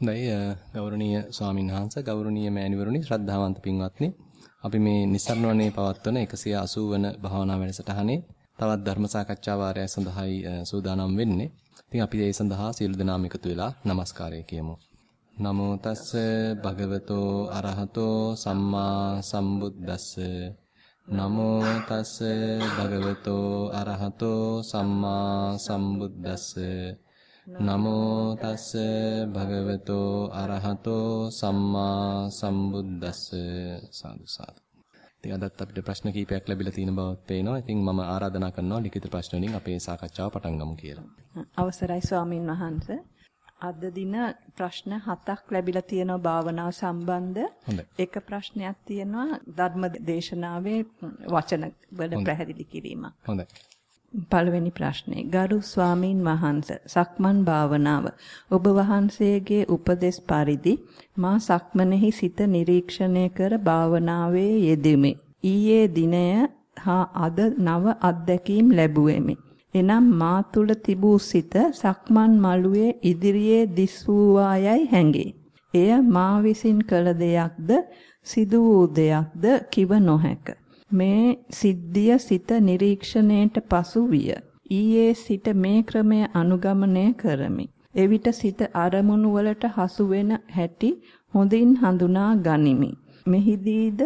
හොඳයි ගෞරවනීය ස්වාමීන් වහන්සේ ගෞරවනීය මෑණිවරුනි ශ්‍රද්ධාවන්ත පින්වත්නි අපි මේ නිස්සරණවනේ පවත්වන 180 වන භාවනා වැඩසටහනේ තවත් ධර්ම සාකච්ඡා වාරය සඳහායි සූදානම් වෙන්නේ. ඉතින් අපි ඒ සඳහා සියලු දෙනාම එකතු වෙලා নমස්කාරය කියමු. නමෝ තස්ස භගවතෝ අරහතෝ සම්මා සම්බුද්දස්ස නමෝ තස්ස භගවතෝ අරහතෝ සම්මා සම්බුද්දස්ස නමෝ තස්ස භගවතෝ අරහතෝ සම්මා සම්බුද්දස්ස සාදු සාදු. ඉතින් අදත් අපිට ප්‍රශ්න කීපයක් ලැබිලා තියෙන බව පේනවා. ඉතින් මම ආරාධනා කරනවා ලිඛිත ප්‍රශ්න වලින් අපේ සාකච්ඡාව පටන් ගමු කියලා. අවසරයි ස්වාමින් වහන්සේ. අද දින ප්‍රශ්න හතක් ලැබිලා තියෙනවා භාවනාව සම්බන්ධ. එක ප්‍රශ්නයක් තියෙනවා ධර්ම දේශනාවේ වචන වල පැහැදිලි කිරීම. හොඳයි. පළවෙනි ප්‍රශ්නේ ගරු ස්වාමින් වහන්සේ සක්මන් භාවනාව ඔබ වහන්සේගේ උපදෙස් පරිදි මා සක්මනේහි සිත නිරීක්ෂණය කර භාවනාවේ යෙදෙමි. ඊයේ දිනය හා අද නව අත්දැකීම් ලැබුවෙමි. එනම් මා තුල තිබූ සිත සක්මන් මළුවේ ඉදිරියේ දිස් වූවායයි හැඟේ. එය මා විසින් කළ දෙයක්ද සිදු වූ දෙයක්ද කිව නොහැක. මේ සිද්ධිය සිත නිරීක්ෂණයට පසු විය. ඊයේ සිට මේ ක්‍රමය අනුගමනය කරමි. එවිට සිත අරමුණු වලට හසු වෙන හැටි හොඳින් හඳුනා ගනිමි. මෙහිදීද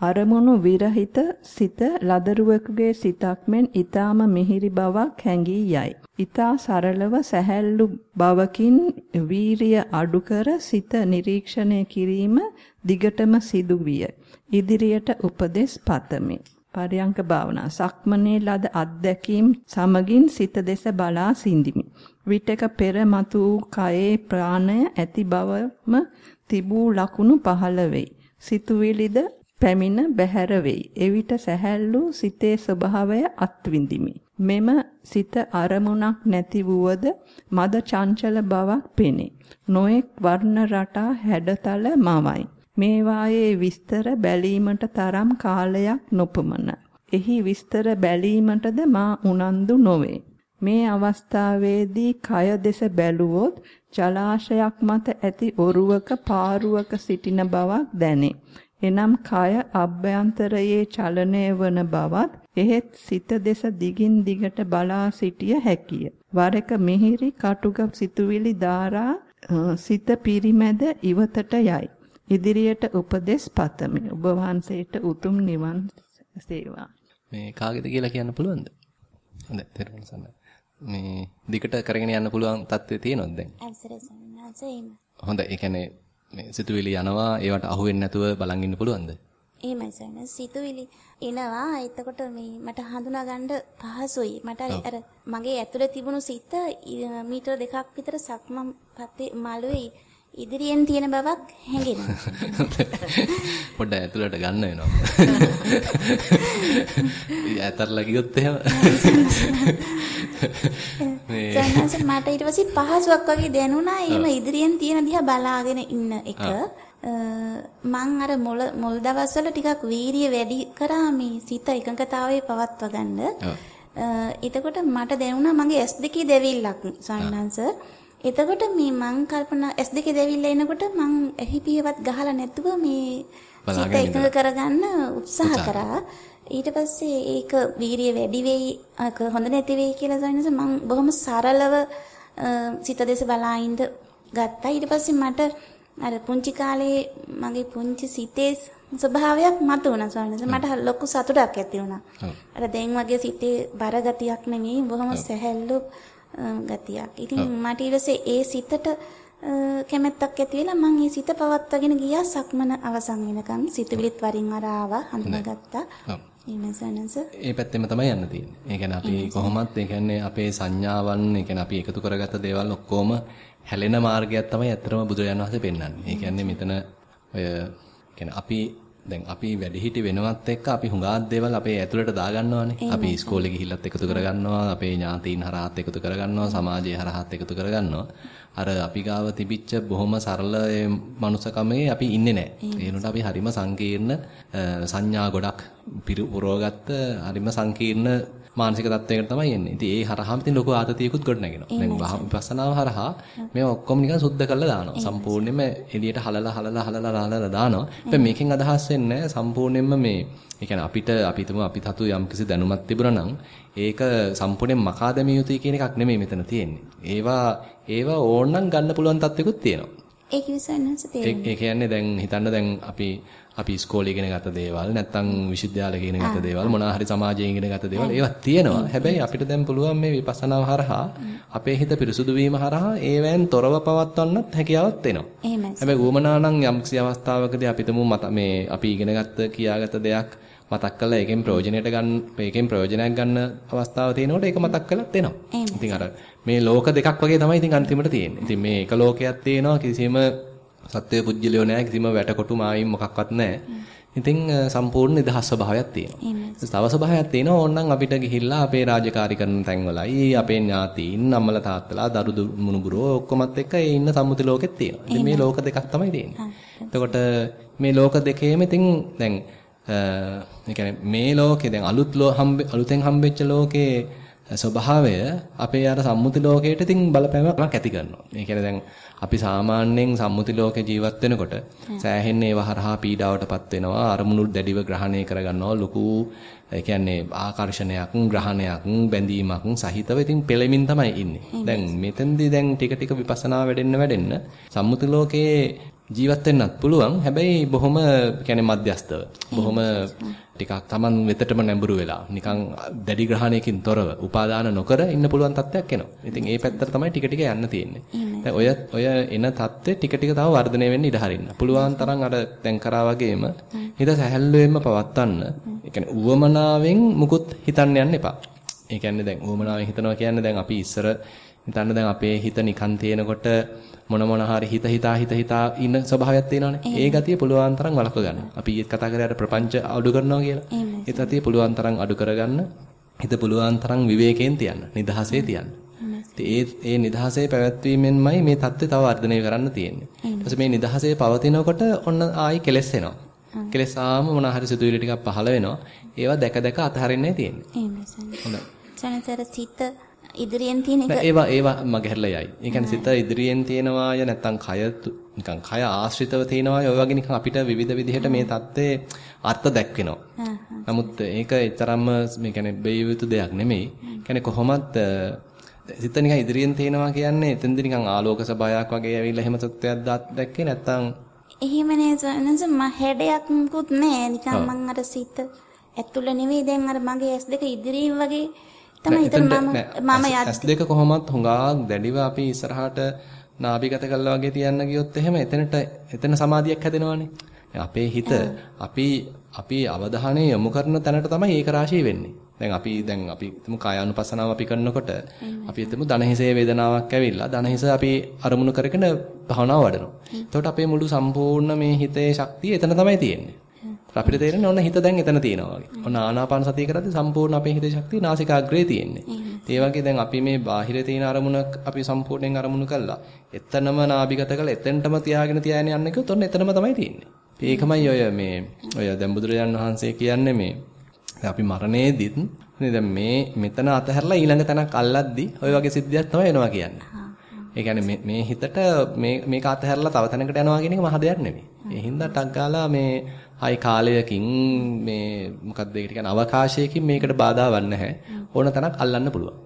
අරමුණු විරහිත සිත ලදරුවෙකුගේ සිතක් මෙන් ඊටාම මිහිරි බවක් හැඟී යයි. ඊටා සරලව සැහැල්ලු බවකින් වීරිය අඩු කර සිත නිරීක්ෂණය කිරීම දිගටම සිදු විය. ඉදිරියට උපදෙස් පතමි. පරයන්ක භාවනා සක්මනේ ලද අත්දැකීම් සමගින් සිත දෙස බලා සිඳිමි. විටක පෙර මතු කයේ ප්‍රාණය ඇති බවම තිබූ ලකුණු පහළ වෙයි. සිතුවිලිද පැමිණ බැහැර වෙයි. එවිට සැහැල්ලු සිතේ ස්වභාවය අත්විඳිමි. මෙම සිත අරමුණක් නැති වුවද මද චංචල බවක් පෙනේ. නොඑක් වර්ණ රටා හැඩතල මවයි. මේවායේ විස්තර බැලීමට තරම් කාලයක් නොපමණ. එහි විස්තර බැලීමටද මා උනන්දු නොවේ. මේ අවස්ථාවේදී කය දෙස බැලුවොත් ජලාශයක් මත ඇති ඔරුවක පාරුවක සිටින බවක් දැනේ. එනම් කය අභ්‍යන්තරයේ චලනය වන බවත් එහෙත් සිත දෙස දිගින් දිගට බලා සිටිය හැකිය. වරක මිහිරි කටුක සිතුවිලි ධාරා සිත පිරිමැද ඉවතට යයි. ඉදිරියට උපදෙස් පතමි. ඔබ වහන්සේට උතුම් නිවන් සේවා. මේ කාගේද කියලා කියන්න පුළුවන්ද? හොඳයි, තේරුම් ගන්න. මේ දිකට කරගෙන යන්න පුළුවන් තත්ත්වයේ තියෙනවද දැන්? අවසරයි සන්නස හොඳයි, ඒ කියන්නේ මේ සිතුවිලි යනවා ඒවට අහු වෙන්නේ නැතුව බලන් ඉන්න පුළුවන්ද? එහෙමයි සන්නස සිතුවිලි එනවා එතකොට මේ මට හඳුනා ගන්න පහසුයි. මට අර මගේ ඇතුලේ තිබුණු සිත මීටර දෙකක් විතර සක්මන් පත්තේ මළුවේ ඉදිරියෙන් තියෙන බවක් හැඟෙනවා. පොඩ්ඩක් ඇතුළට ගන්න වෙනවා. ඇතරලා ගියොත් එහෙම. සන්නස මට ඊට පස්සේ පහසුවක් වගේ දැනුණා. එහෙම ඉදිරියෙන් තියෙන දිහා බලාගෙන ඉන්න එක. මං අර මොල් මොල් දවස්වල ටිකක් වීරිය වැඩි කරා මේ සිත එකඟතාවයේ පවත්වා ගන්න. එතකොට මට දැනුණා මගේ S2 දෙවිල්ලක් සන්නස. එතකොට මේ මං කල්පනා S2 දෙවිල්ල එනකොට මං එහි පියවත් ගහලා නැතුව මේ සිත එකඟ කරගන්න උත්සාහ කරා. ඊට පස්සේ ඒක වීරිය වැඩි වෙයි හොඳ නැති වෙයි කියලා සයින්ස් මං බොහොම සරලව සිත දෙස බලා ඉඳ ගත්තා. ඊට පස්සේ මට අර පුංචි කාලේ මගේ පුංචි සිතේ ස්වභාවයක් මතුවුණා සයින්ස්. මට ලොකු සතුටක් ඇති වුණා. අර දැන් වගේ සිතේ බර ගතියක් නෙමෙයි බොහොම සැහැල්ලු ගතියක්. ඉතින් මට ඊටසේ ඒ සිතට කැමැත්තක් ඇති වෙලා මම ඒ සිත පවත්වාගෙන ගියා සක්මන අවසන් වෙනකම් සිතුවිලිත් වරින් වර ආවා හඳුනාගත්තා. ඒ පැත්තෙම තමයි යන්න තියෙන්නේ. ඒ කියන්නේ අපි කොහොමත් ඒ කියන්නේ අපේ සංඥාවන් ඒ කියන්නේ අපි එකතු කරගත්ත දේවල් ඔක්කොම හැලෙන මාර්ගයක් තමයි ඇත්තටම බුදුරජාණන් වහන්සේ පෙන්වන්නේ. ඒ කියන්නේ මෙතන ඔය කියන්නේ අපි දැන් අපි වැඩිහිටි වෙනවත් එක්ක අපි හුඟක් දේවල් අපේ ඇතුළට දාගන්නවානේ. අපි ඉස්කෝලේ ගිහිල්ලත් එකතු කරගන්නවා, අපේ ඥාතීන් හරහාත් එකතු කරගන්නවා, සමාජයේ හරහාත් එකතු කරගන්නවා. අර අපි ගාව තිබිච්ච බොහොම සරල මනුසකමේ අපි ඉන්නේ නැහැ. ඒ උනට අපි හරිම සංකීර්ණ සංඥා ගොඩක් පුරවගත්ත හරිම සංකීර්ණ මානසික තත්වයකට තමයි එන්නේ. ඉතින් ඒ හරහාම ඉතින් ලොකු ආතතියකුත් ගොඩ නැගෙනවා. දැන් විපස්සනාව හරහා මේ ඔක්කොම නිකන් සුද්ධ කරලා දානවා. සම්පූර්ණයෙන්ම එළියට හලලා හලලා හලලා හලලා දානවා. හැබැයි මේකෙන් අදහස් වෙන්නේ සම්පූර්ණයෙන්ම මේ ඒ කියන්නේ අපිට අපි තුමු අපි තතු යම්කිසි දැනුමක් තිබුණා නම් ඒක සම්පූර්ණයෙන් මකා දැමිය යුතුයි කියන එකක් නෙමෙයි මෙතන තියෙන්නේ. ඒවා ඒවා ඕනනම් ගන්න පුළුවන් තත්ත්වෙකුත් තියෙනවා. ඒක විසන්නස තේරෙනවා. ඒ කියන්නේ දැන් හිතන්න දැන් අපි අපි ඉස්කෝලේ ඉගෙන ගත්ත දේවල් නැත්නම් විශ්වවිද්‍යාලේ ඉගෙන ගත්ත දේවල් මොනවා හරි සමාජයේ ඉගෙන ගත්ත දේවල් ඒවා තියෙනවා. හැබැයි අපිට දැන් පුළුවන් මේ විපස්සනාව හරහා අපේ හිත පිරිසුදු වීම හරහා ඒවෙන් තොරව පවත්වන්නත් හැකියාවක් තියෙනවා. එහෙමයි. හැබැයි උවමනා නම් යම්කිසි අවස්ථාවකදී අපි තුමු මේ අපි ඉගෙන ගත්ත කියාගත්ත දෙයක් මතක් කරලා ඒකෙන් ප්‍රයෝජනයට ගන්න මේකෙන් ප්‍රයෝජනයක් ගන්න අවස්ථාව තියෙනකොට ඒක මතක් කරලත් එනවා. ඉතින් අර මේ ලෝක දෙකක් වගේ තමයි ඉතින් අන්තිමට තියෙන්නේ. ඉතින් මේ එක ලෝකයක් තියෙනවා කිසිම සත්වයේ පුජ්‍යලියෝ නැහැ කිසිම වැටකොටු මායිම් මොකක්වත් නැහැ. ඉතින් සම්පූර්ණ නිදහස් ස්වභාවයක් තියෙනවා. තව ස්වභාවයක් තියෙනවා ඕනනම් අපිට ගිහිල්ලා අපේ රාජකාරී කරන තැන්වලයි අපේ ඥාතීන් අම්මලා තාත්තලා දරු මුණුබුරෝ ඔක්කොමත් එක්ක ඒ ඉන්න සම්මුති ලෝකෙත් තියෙනවා. ඉතින් මේ ලෝක දෙකක් තමයි තියෙන්නේ. එතකොට මේ ලෝක දෙකේම ඉතින් දැන් කියන්නේ මේ ලෝකේ දැන් අලුත් අලුතෙන් හම්බෙච්ච ලෝකේ ස්වභාවය අපේ අර සම්මුති ලෝකයට ඉතින් බලපෑමක් ඇති කරනවා. ඒ කියන්නේ දැන් අපි සාමාන්‍යයෙන් සම්මුති ලෝකේ ජීවත් වෙනකොට සෑහෙන ඒවා හරහා පීඩාවටපත් වෙනවා. අරමුණු දැඩිව ග්‍රහණය කරගන්නවා. ලොකු ඒ කියන්නේ ආකර්ෂණයක්, ග්‍රහණයක්, බැඳීමක් සහිතව ඉතින් පෙළෙමින් තමයි ඉන්නේ. දැන් මෙතෙන්දී දැන් ටික ටික විපස්සනා වැඩෙන්න වැඩෙන්න සම්මුති ලෝකයේ ජීවත් වෙන්නත් පුළුවන්. හැබැයි බොහොම කියන්නේ මධ්‍යස්තව. බොහොම ටිකක් Taman වෙතටම නැඹුරු වෙලා නිකන් දැඩි ග්‍රහණයකින් තොරව උපාදාන නොකර ඉන්න පුළුවන් තත්ත්වයක් එනවා. ඉතින් ඒ පැත්තට තමයි ටික ටික යන්න තියෙන්නේ. දැන් ඔය ඔය එන தත්ත්වෙ ටික ටික තව වර්ධනය වෙන්න ඉඩ හරින්න. පුළුවන් තරම් අර දැන් කරා වගේම හිත සැහැල්ලුවෙන්ම පවත්වන්න. ඒ කියන්නේ උවමනාවෙන් මුකුත් හිතන්න යන්න එපා. ඒ කියන්නේ දැන් උවමනාවෙන් හිතනවා කියන්නේ දැන් අපි ඉස්සර හිතන්න දැන් අපේ හිත නිකන් තියෙනකොට මොන මොන හරි හිත හිතා හිත හිතා ඉන්න ස්වභාවයක් තියෙනවානේ. ඒ ගතිය පුළුවන් තරම් වළක්ව ගන්න. අපි ඊත් කතා කරේ අර ප්‍රපංච අඩු කරනවා කියලා. ඒ ගතිය පුළුවන් තරම් අඩු කරගන්න. හිත පුළුවන් තරම් විවේකයෙන් තියන්න. නිදහසේ තියන්න. ඒ ඒ නිදහසේ පැවැත්වීමෙන්මයි මේ தත්ත්වය තව වර්ධනය කරන්න තියෙන්නේ. ඊට මේ නිදහසේ පවතිනකොට ඔන්න ආයි කෙලස් එනවා. කෙලස් ආවම මොන හරි සිතුවිලි ටිකක් පහළ වෙනවා. ඒවා දැක දැක අතහරින්නයි තියෙන්නේ. එහෙමයි. හොඳයි. සනතර සිත ඉදිරියෙන් තියෙන එක. ඒවා ඒවා මගහැරලා යයි. ඒ කියන්නේ සිත ඉදිරියෙන් තියෙනවාය නැත්තම් කය නිකන් කය ආශ්‍රිතව තියෙනවාය ඔය වගේ නිකන් අපිට විවිධ විදිහට මේ தත්ත්වයේ අර්ථ දැක්වෙනවා. නමුත් ඒක ඊතරම්ම මේ කියන්නේ බෙය යුතු දෙයක් නෙමෙයි. කියන්නේ කොහොමත් සිත නිකන් ඉදිරියෙන් තියෙනවා කියන්නේ එතෙන්ද නිකන් ආලෝක සබායක් වගේ ඇවිල්ලා එහෙම තත්ත්වයක් දැක්කේ නැත්තම් එහෙම නේද මම හැඩයක් මුකුත් නෑ. නිකන් මං අර සිත ඇතුළ නෙවෙයි. දැන් අර මගේ ඇස් දෙක ඉදිරියෙන් වගේ තමයි හිතන මම මම ඇස් දෙක කොහොමත් හුඟා දැඩිව අපි ඉස්සරහට නාභිගත කළා වගේ තියන්න ගියොත් එහෙම එතනට එතන සමාධියක් හැදෙනවානේ. අපේ හිත අපි අපි අවධානය යොමු කරන තැනට තමයි ඒක රාශී වෙන්නේ. දැන් අපි දැන් අපි හිතමු කායානුපස්සනාව අපි කරනකොට අපි හිතමු දනහිසේ වේදනාවක් ඇවිල්ලා දනහිස අපි අරමුණු කරගෙන භාවනාව වඩනවා. එතකොට අපේ මුළු සම්පූර්ණ මේ හිතේ ශක්තිය එතන තමයි තියෙන්නේ. අපිට තේරෙන්නේ ඔන්න හිත දැන් එතන තියෙනවා වගේ. ඔන්න ආනාපාන සතිය කරද්දී සම්පූර්ණ අපේ හිතේ ශක්තිය නාසිකාග්‍රේ තියෙන්නේ. ඒ වගේ දැන් අපි මේ බාහිරේ තියෙන අරමුණ අපි සම්පූර්ණයෙන් අරමුණු කළා. එතනම නාභිගත කළා. එතෙන්ටම තියාගෙන තියාගෙන යන්න කිව්වොත් ඔන්න එතනම තමයි තියෙන්නේ. ඒකමයි ඔය මේ ඔය දැන් බුදුරජාන් වහන්සේ කියන්නේ මේ අපි මරණයේදීත් දැන් මේ මෙතන අතහැරලා ඊළඟ තැනක් අල්ලද්දි ඔය වගේ සිද්ධියක් තමයි එනවා කියන්නේ. ඒ කියන්නේ මේ හිතට මේ මේක අතහැරලා තව තැනකට යනවා කියන එක මහ දෙයක් නෙමෙයි. ඒ හින්දා ටක් ගාලා මේ ආයි කාලයකින් මේ මොකක්ද ඒකට කියන්නේ අවකාශයකින් මේකට බාධාවක් නැහැ. ඕන තැනක් අල්ලන්න පුළුවන්.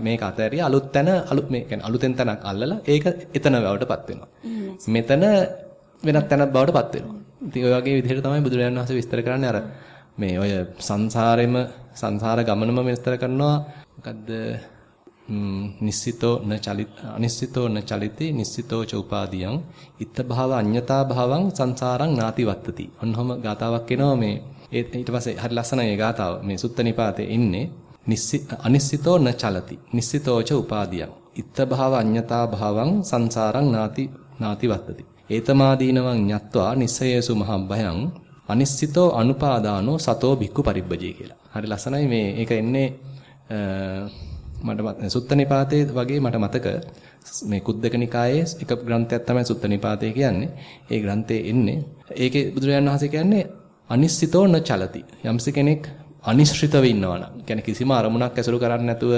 මේක අතහැරිය අලුත් තැන අලුත් මේ කියන්නේ අලුතෙන් තැනක් අල්ලලා ඒක එතන බවටපත් වෙනවා. මෙතන වෙනත් තැනක් බවටපත් වෙනවා. ඉතින් ඔය වගේ විදිහට තමයි බුදුරජාණන් වහන්සේ විස්තර කරන්නේ අර මේ ඔය සංසාරෙම සංසාර ගමනම විස්තර කරනවා මොකද්ද නිස්සිතෝ න චලිත අනිස්සිතෝ න චලිතේ නිස්සිතෝ ච උපාදීයං ඉත්ත භාව අඤ්ඤතා භාවං සංසාරං නාති වත්තති. ඔන්නෝම ගාතාවක් එනවා මේ ඊට පස්සේ හරි ලස්සනයි මේ ගාතාව. මේ සුත්ත නිපාතේ ඉන්නේ අනිස්සිතෝ න චලති. නිස්සිතෝ ච උපාදීයං. ඉත්ත භාව අඤ්ඤතා භාවං සංසාරං නාති නාති වත්තති. ඒතමාදීනවං ඤත්වා නිස්සයේසු මහම් භයං අනිස්සිතෝ අනුපාදානෝ සතෝ භික්ඛු පරිබ්බජේ කියලා. හරි ලස්සනයි මේ ඒක එන්නේ මට සුත්ත නිපාතේ වගේ මට මතක මේ කුද්දක නිකායේ එක ග්‍රන්ථයක් තමයි සුත්ත නිපාතේ කියන්නේ. ඒ ග්‍රන්ථයේ එන්නේ ඒකේ බුදුරජාණන් වහන්සේ කියන්නේ අනිස්සිතෝ න චලති. යම්ස කෙනෙක් අනිශ්චිතව ඉන්නවා නම් කියන්නේ කිසිම අරමුණක් ඇසුරු කරන්නේ නැතුව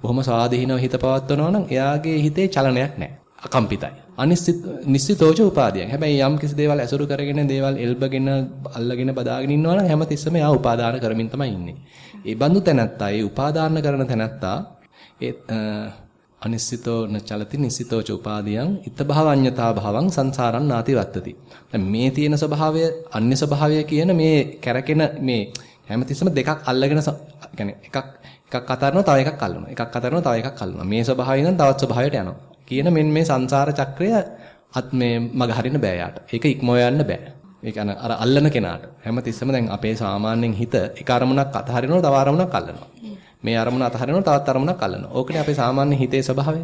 බොහොම සාදීනව හිත පවත්වනවා නම් එයාගේ හිතේ චලනයක් නැහැ. අකම්පිතයි. අනිශ්චිත නිශ්චිතෝච උපාදියක්. හැබැයි යම් කිසි දේවල් ඇසුරු කරගෙන දේවල් එල්බගෙන අල්ලගෙන බදාගෙන ඉන්නවා නම් හැමතිස්සෙම එයා උපාදාන කරමින් තමයි ඉන්නේ. ඒ බඳු තැනැත්තා, ඒ උපාදාන කරන තැනැත්තා ඒ අනිශ්චිතෝ නචලති නිශ්චිතෝච උපාදියං ඉත භවඤ්ඤතා භවං සංසාරං නාති වත්තති. දැන් මේ තියෙන ස්වභාවය අන්‍ය ස්වභාවය කියන මේ කැරකෙන මේ හැමතිස්සම දෙකක් අල්ලගෙන يعني එකක් එකක් අතරනවා තව එකක් අල්ලනවා. එකක් අතරනවා තව එකක් අල්ලනවා. මේ ස්වභාවයෙන් තවත් ස්වභාවයට යනවා. කියන මෙන්න මේ සංසාර චක්‍රය අත් මේ මග හරින්න බෑ යාට. ඒක ඉක්මව යන්න බෑ. ඒ කියන්නේ අර අල්ලන කෙනාට හැමතිස්සම දැන් අපේ සාමාන්‍යයෙන් හිත එක අරමුණක් අතහරිනවා තව අරමුණක් අල්ලනවා. මේ අරමුණ අතහරිනවා තවත් අරමුණක් අල්ලනවා. ඕකනේ අපේ සාමාන්‍ය හිතේ ස්වභාවය.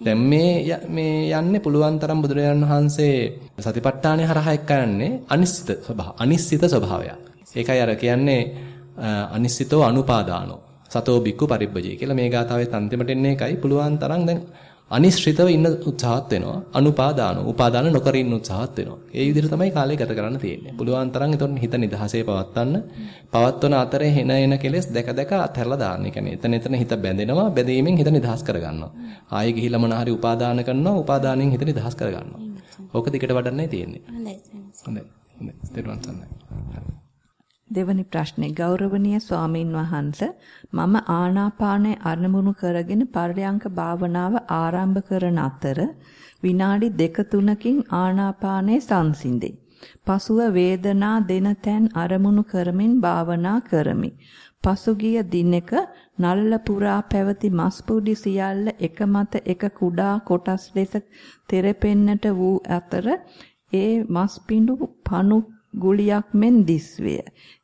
දැන් මේ මේ යන්නේ පුළුවන් තරම් බුදුරජාණන් වහන්සේ සතිපට්ඨානය හරහා එක්ක යන්නේ අනිශ්චිත ස්වභාව. අනිශ්චිත ස්වභාවයක්. ඒකයි අර කියන්නේ අනිශ්චිතෝ අනුපාදානෝ. සතෝ බික්කු පරිබ්බජේ කියලා මේ ගාතාවේ අන්තිමට එන්නේ එකයි පුළුවන් තරම් දැන් අනිශ්චිතව ඉන්න උත්සාහත් වෙනවා. අනුපාදාන, උපාදාන නොකර ඉන්න උත්සාහත් වෙනවා. ඒ විදිහට තමයි කාලය ගත කරන්න තියෙන්නේ. පුළුවන් තරම් එතකොට හිත නිදහසේ පවත්වන්න. පවත්වන අතරේ හෙන එන කෙලෙස් දැක දැක අත්හැරලා දාන්න. ඒ කියන්නේ එතන එතන හිත බැඳෙනවා. බැඳීමෙන් හිත නිදහස් කරගන්නවා. ආයෙ ගිහිල්ලා මොන හරි උපාදාන කරනවා. උපාදානෙන් හිත නිදහස් කරගන්නවා. ඕක දිගට වඩන්නයි තියෙන්නේ. හොඳයි. හොඳයි. හොඳයි. දෙවැනි ප්‍රශ්නේ ගෞරවනීය ස්වාමින් වහන්සේ මම ආනාපානය අරමුණු කරගෙන පර්යංක භාවනාව ආරම්භ කරන අතර විනාඩි දෙක තුනකින් ආනාපානය සංසිඳේ. පසුව වේදනා දෙන තැන් අරමුණු කරමින් භාවනා කරමි. පසුගිය දිනක නල්ල පුරා පැවති මස්පුඩි සියල්ල එක මත එක කුඩා කොටස් ලෙස තෙරපෙන්නට වූ අතර ඒ මස්පිඬු පණු ගුලියක් මෙන් දිස්විය.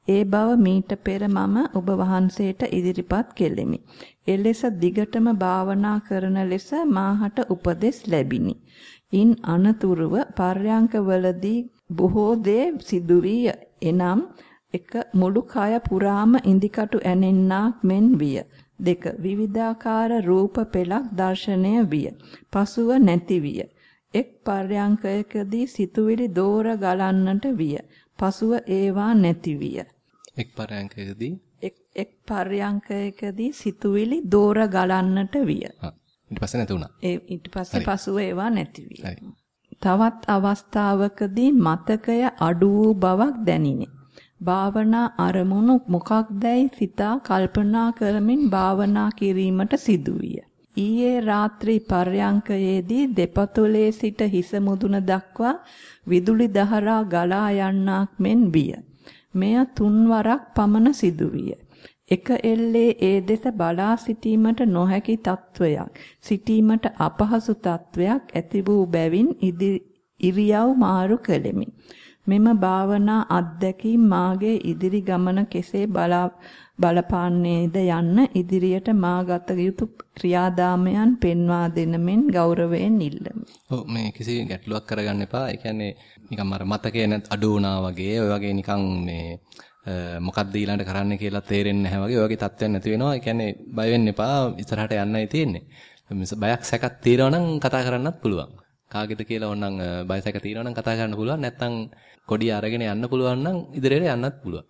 ඒ බව මීට පෙර මම ඔබ වහන්සේට ඉදිරිපත් කෙලෙමි. එලෙස දිගටම භාවනා කරන ලෙස මාහට උපදෙස් ලැබිනි. ඉන් අනතුරුව පර්යංකවලදී බොහෝ දේ සිදුවිය. එනම් එක මුළු කය පුරාම ඉදිකටු ඇනෙන්නාක් මෙන් විය. දෙක විවිධාකාර රූප පෙළක් දර්ශනය විය. පසුව නැති විය. එක් පර්යංකයකදී සිතුවිලි දෝර ගලන්නට විය. පසුව ඒවා නැති විය. එක් පරයන්කයකදී එක් එක් පරයන්කයකදී සිතුවිලි දෝර ගලන්නට විය. ඊට පස්සේ නැති වුණා. ඒ ඊට පස්සේ පසුව ඒවා නැති විය. තවත් අවස්ථාවකදී මතකය අඩු වූ බවක් දැනිනි. භාවනා අරමුණු මොකක්දයි සිතා කල්පනා කරමින් භාවනා කිරීමට සිදුවිය. ඊයේ රාත්‍රී පර්යංකයේදී දෙපතුලේ සිට හිස මුදුන දක්වා විදුලි දහරා ගලා යන්නක් මෙන් විය. මෙය තුන්වරක් පමණ සිදුවිය. එක එල්ලේ ඒ දෙස බලා සිටීමට නොහැකි තත්වයක් සිටීමට අපහසු තත්වයක් ඇති වූ බැවින් ඉරියව් මාරු කළෙමි. මෙම භාවනා අත්දැකීම් මාගේ ඉදිරි ගමන කෙසේ බලා බලපාන්නේද යන්න ඉදිරියට මා ගත යුතු ක්‍රියාදාමයන් පෙන්වා දෙන මෙන් ගෞරවයෙන් ඉල්ලමි. ඔව් මේ කිසි ගැටලුවක් කරගන්න එපා. ඒ කියන්නේ නිකන් අර මතකේ නැත් අඩු වුණා වගේ ඔය වගේ නිකන් මේ මොකක්ද ඊළඟට කරන්න කියලා තේරෙන්නේ නැහැ වගේ ඔය වගේ තත්ත්වයක් නැති වෙනවා. ඒ කියන්නේ බය වෙන්න එපා. ඉස්සරහට යන්නයි තියෙන්නේ. බයක් සැකක් තියෙනවා නම් කතා කරන්නත් පුළුවන්. කාගෙද කියලා ඕනනම් බය සැක තියෙනවා නම් කතා කරන්න පුළුවන්. නැත්නම් කොඩිය අරගෙන යන්න පුළුවන් නම් ඉදිරියට යන්නත් පුළුවන්.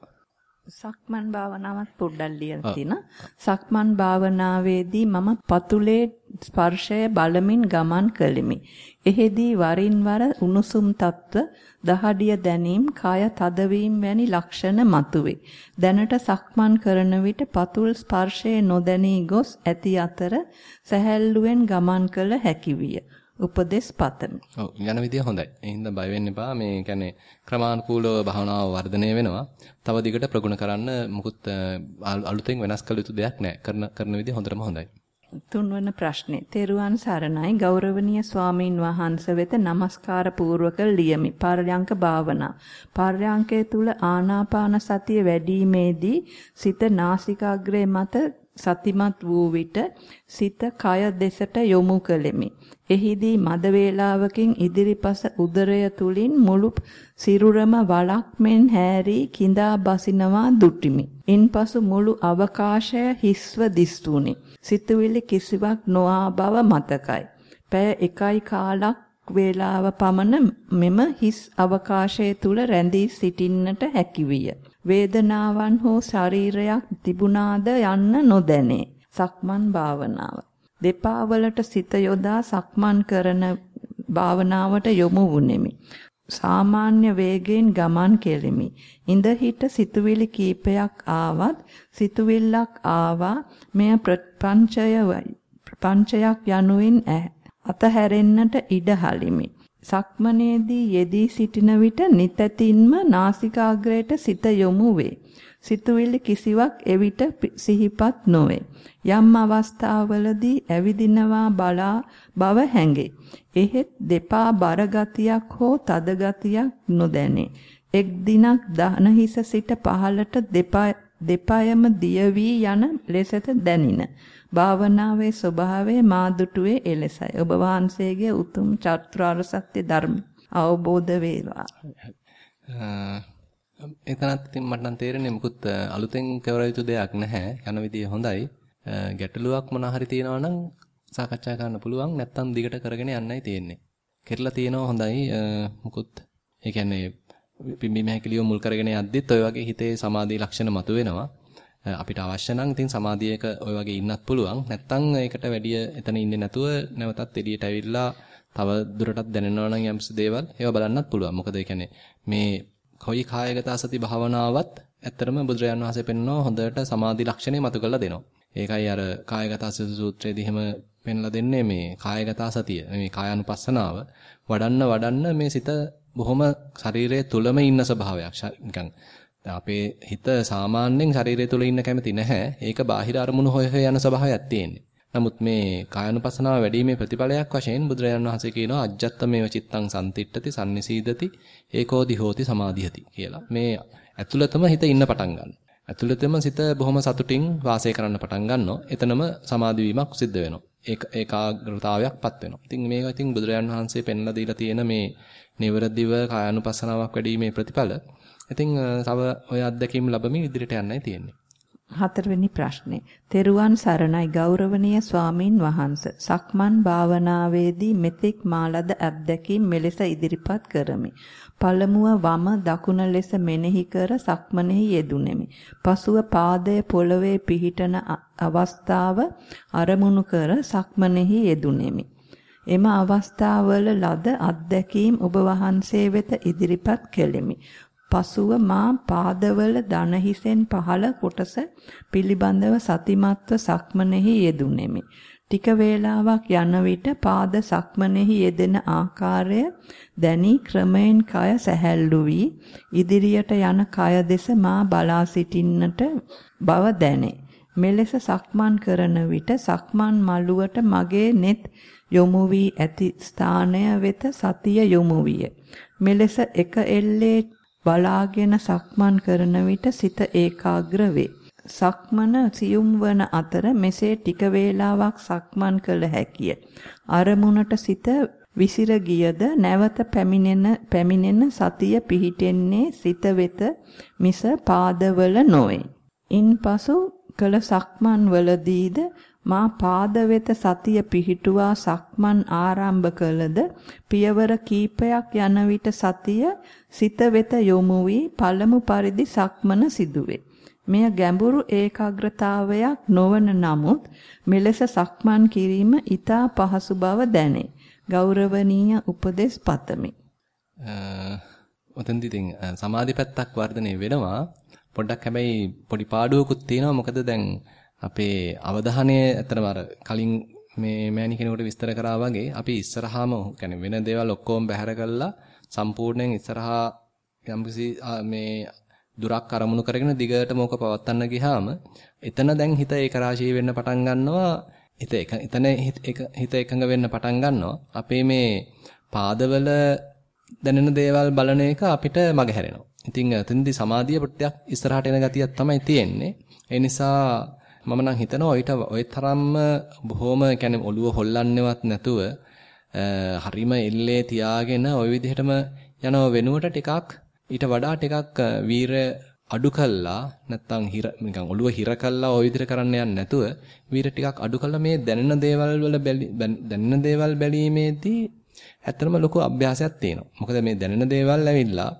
සක්මන් භාවනාවත් පොඩ්ඩක් ලියලා තිනා. සක්මන් භාවනාවේදී මම පතුලේ ස්පර්ශය බලමින් ගමන් කළෙමි. එහෙදී වරින් වර උණුසුම් තත්ත්ව, දහඩිය දැනීම, කය තදවීම වැනි ලක්ෂණ මතුවේ. දැනට සක්මන් කරන විට පතුල් ස්පර්ශයේ නොදැනී ගොස් ඇති අතර සැහැල්ලුවෙන් ගමන් කළ හැකි විය. උපදේශ පතමි. ඔව් යන විදිය හොඳයි. ඒ හින්දා බය වෙන්න එපා. මේ කියන්නේ ක්‍රමානුකූලව භාවනාව වර්ධනය වෙනවා. තව දිගට ප්‍රගුණ කරන්න මුකුත් අලුතෙන් වෙනස් කළ යුතු දෙයක් නැහැ. කරන කරන විදිය හොඳටම හොඳයි. තුන්වන ප්‍රශ්නේ. තෙරුවන් සරණයි ගෞරවනීය ස්වාමින් වහන්සේ වෙත নমස්කාර පූර්වක ලියමි. පර්යංක භාවනා. පර්යංකයේ තුල ආනාපාන සතිය වැඩිීමේදී සිත නාසිකාග්‍රේ මත සතිමත් වූ විට සිත කය දෙසට යොමු කළෙමි. එහිදී මද වේලාවකින් ඉදිරිපස උදරය තුලින් මුළු සිරුරම වලක් මෙන් හැරී කිඳා බසිනවා දුටිමි. ඉන්පසු මුළු අවකාශය හිස්ව දිස්තුනි. සිතුවිලි කිසිවක් නොආ බව මතකයි. පෑ එකයි කාලක් වේලාව පමණ මෙම හිස් අවකාශය තුල රැඳී සිටින්නට හැකිවිය. වේදනාවන් හෝ ශරීරයක් තිබුණාද යන්න නොදැනේ. සක්මන් භාවනාව. දෙපා වලට සිත යොදා සක්මන් කරන භාවනාවට යොමු වුනිමි. සාමාන්‍ය වේගයෙන් ගමන් කෙලිමි. ඉඳ හිට සිතුවිලි කීපයක් ආවත් සිතුවිල්ලක් ආවා මෙය ප්‍රපංචය ප්‍රපංචයක් යනුවෙන් අතහැරෙන්නට ඉඩ හලිමි. සක්මනේදී යෙදී සිටින විට නිතැතින්ම නාසිකාග්‍රයට සිත යොමු වේ. සිතුවිලි කිසිවක් එවිට සිහිපත් නොවේ. යම් අවස්ථාවලදී ඇවිදිනවා බලා බව හැඟේ. එහෙත් දෙපා බර ගතියක් හෝ තද ගතියක් නොදැනේ. එක් දිනක් දහන හිස සිට පහළට දෙපායම දිය වී යන ලෙසට දැනින. භාවනාවේ ස්වභාවය මා දුටුවේ එලෙසයි. ඔබ වහන්සේගේ උතුම් චතුරාර්ය සත්‍ය ධර්ම අවබෝධ වේවා. එතනත් ඉතින් මට නම් තේරෙන්නේ මුකුත් අලුතෙන් කවර යුතු දෙයක් නැහැ. යන විදිය හොඳයි. ගැටලුවක් මොනවා හරි තියෙනවා නම් සාකච්ඡා කරන්න පුළුවන්. නැත්තම් දිගට කරගෙන යන්නයි තියෙන්නේ. කෙරලා තියෙනවා හොඳයි. මුකුත් ඒ කියන්නේ පිම්බීම හැකිලිය මුල් කරගෙන යද්දිත් ඔය වගේ හිතේ සමාධි ලක්ෂණ මතුවෙනවා. අපිට අවශ්‍ය නම් ඉතින් සමාධියක ඔය වගේ ඉන්නත් පුළුවන්. නැත්තම් ඒකට වැඩිය එතන ඉන්නේ නැතුව නැවතත් එළියට ඇවිල්ලා තව දුරටත් දැනෙනවා නම් යම්ස දේවල් ඒවා බලන්නත් පුළුවන්. මොකද ඒ කියන්නේ මේ කොයි කායගත සති භාවනාවත් ඇත්තරම බුදුරජාන් වහන්සේ පෙන්වනවා හොඳට සමාධි ලක්ෂණේ මතු කරලා දෙනවා. ඒකයි අර කායගත සති සූත්‍රයේදී එහෙම පෙන්ලා දෙන්නේ මේ කායගත සතිය. මේ කායानुපස්සනාව වඩන්න වඩන්න මේ සිත බොහොම ශරීරයේ තුලම ඉන්න ස්වභාවයක්. නිකන් අපේ හිත සාමාන්‍යයෙන් ශරීරය තුල ඉන්න කැමති නැහැ. ඒක බාහිර අරමුණු හොය හොය යන ස්වභාවයක් තියෙන්නේ. නමුත් මේ කායानुපසනාව වැඩිීමේ ප්‍රතිඵලයක් වශයෙන් බුදුරජාණන් වහන්සේ කියනවා අජ්ජත්තමේව චිත්තං සම්තිට්ඨති සම්නිසීදති ඒකෝදි හෝති සමාධියති කියලා. මේ ඇතුළතම හිත ඉන්න පටන් ගන්නවා. ඇතුළතම සිත බොහොම සතුටින් වාසය කරන්න පටන් ගන්නවා. එතනම සමාධි වීමක් සිද්ධ වෙනවා. ඒක ඒකාග්‍රතාවයක්පත් වෙනවා. ඉතින් මේක ඉතින් බුදුරජාණන් වහන්සේ පෙන්ලා දීලා තියෙන මේ නිවරදිව කායानुපසනාවක් වැඩිීමේ ප්‍රතිඵල. ඉතින් තව ඔය අත්දැකීම් ලැබමින් ඉදිරියට යන්නයි තියෙන්නේ. හතරවෙනි ප්‍රශ්නේ. තෙරුවන් සරණයි ගෞරවනීය ස්වාමින් වහන්ස. සක්මන් භාවනාවේදී මෙතෙක් මාලද අත්දැකීම් මෙලෙස ඉදිරිපත් කරමි. පළමුව වම දකුණ ලෙස මෙනෙහි කර සක්මනෙහි යෙදුණෙමි. පසුව පාදය පොළවේ පිහිටන අවස්ථාව අරමුණු කර සක්මනෙහි යෙදුණෙමි. එම අවස්ථාවල ලද අත්දැකීම් ඔබ වහන්සේ වෙත ඉදිරිපත් කෙලිමි. පසුව මා පාදවල දන හිසෙන් පහළ කොටස පිළිබඳව සතිමත්ව සක්මනෙහි යෙදුණෙමි. ටික වේලාවක් යන විට පාද සක්මනෙහි යෙදෙන ආකාරය දැනි ක්‍රමෙන් කය සැහැල්ලු වී ඉදිරියට යන කය දෙස මා බලා සිටින්නට බව දැනේ. මෙලෙස සක්මන් කරන විට සක්මන් මළුවට මගේ net යොමු වී ඇති ස්ථානය වෙත සතිය යොමු විය. මෙලෙස එක එල්ලේ බලාගෙන සක්මන් කරන විට සිත ඒකාග්‍ර වේ. සක්මන සියුම් වන අතර මෙසේ ටික වේලාවක් සක්මන් කළ හැකිය. අරමුණට සිත විසිර ගියද නැවත පැමිණෙන පැමිණෙන සතිය පිහිටෙන්නේ සිත වෙත මිස පාදවල නොවේ. ඉන්පසු කළ සක්මන් වලදීද මා පාද වෙත සතිය පිහිටුවා සක්මන් ආරම්භ කළද පියවර කීපයක් යන විට සතිය සිත වෙත යොමු වී පළමු පරිදි සක්මන සිදුවේ. මෙය ගැඹුරු ඒකාග්‍රතාවයක් නොවන නමුත් මෙලෙස සක්මන් කිරීම ඊතා පහසු බව දැනේ. ගෞරවනීය උපදෙස් පතමි. ඔතෙන්දී ඉතින් සමාධි පැත්තක් වර්ධනය වෙනවා. පොඩ්ඩක් හැබැයි පොඩි පාඩුවකුත් තියෙනවා. මොකද දැන් අපේ අවධානය ඇත්තටම අර කලින් මේ මෑණි කෙනෙකුට විස්තර කරා වගේ අපි ඉස්සරහාම يعني වෙන දේවල් ඔක්කොම බැහැර කළා සම්පූර්ණයෙන් ඉස්සරහා යම්කිසි මේ දුරක් අරමුණු කරගෙන දිගටම ඕක පවත්වන්න ගියාම එතන දැන් හිත ඒක රාශී වෙන්න පටන් ගන්නවා හිත එක එතන හිත එකඟ වෙන්න පටන් ගන්නවා අපේ මේ පාදවල දැනෙන දේවල් බලන එක අපිට මගහැරෙනවා ඉතින් එතනදී සමාධිය පොට්ටයක් ඉස්සරහට එන ගතියක් තමයි තියෙන්නේ ඒ නිසා මම නම් හිතනවා ඊට ওই තරම්ම බොහොම يعني ඔළුව හොල්ලන්නේවත් නැතුව හරිම එල්ලේ තියාගෙන ওই විදිහටම යනව වෙනුවට ටිකක් ඊට වඩා ටිකක් වීර අඩු කළා නැත්තම් හිර නිකන් ඔළුව හිර කළා ওই විදිහට කරන්න යන්නේ නැතුව වීර ටිකක් අඩු කළා මේ දැනෙන දේවල් වල දැනෙන දේවල් බැලීමේදී ඇත්තටම ලොකු අභ්‍යාසයක් තියෙනවා. මොකද මේ දැනෙන දේවල් ඇවිල්ලා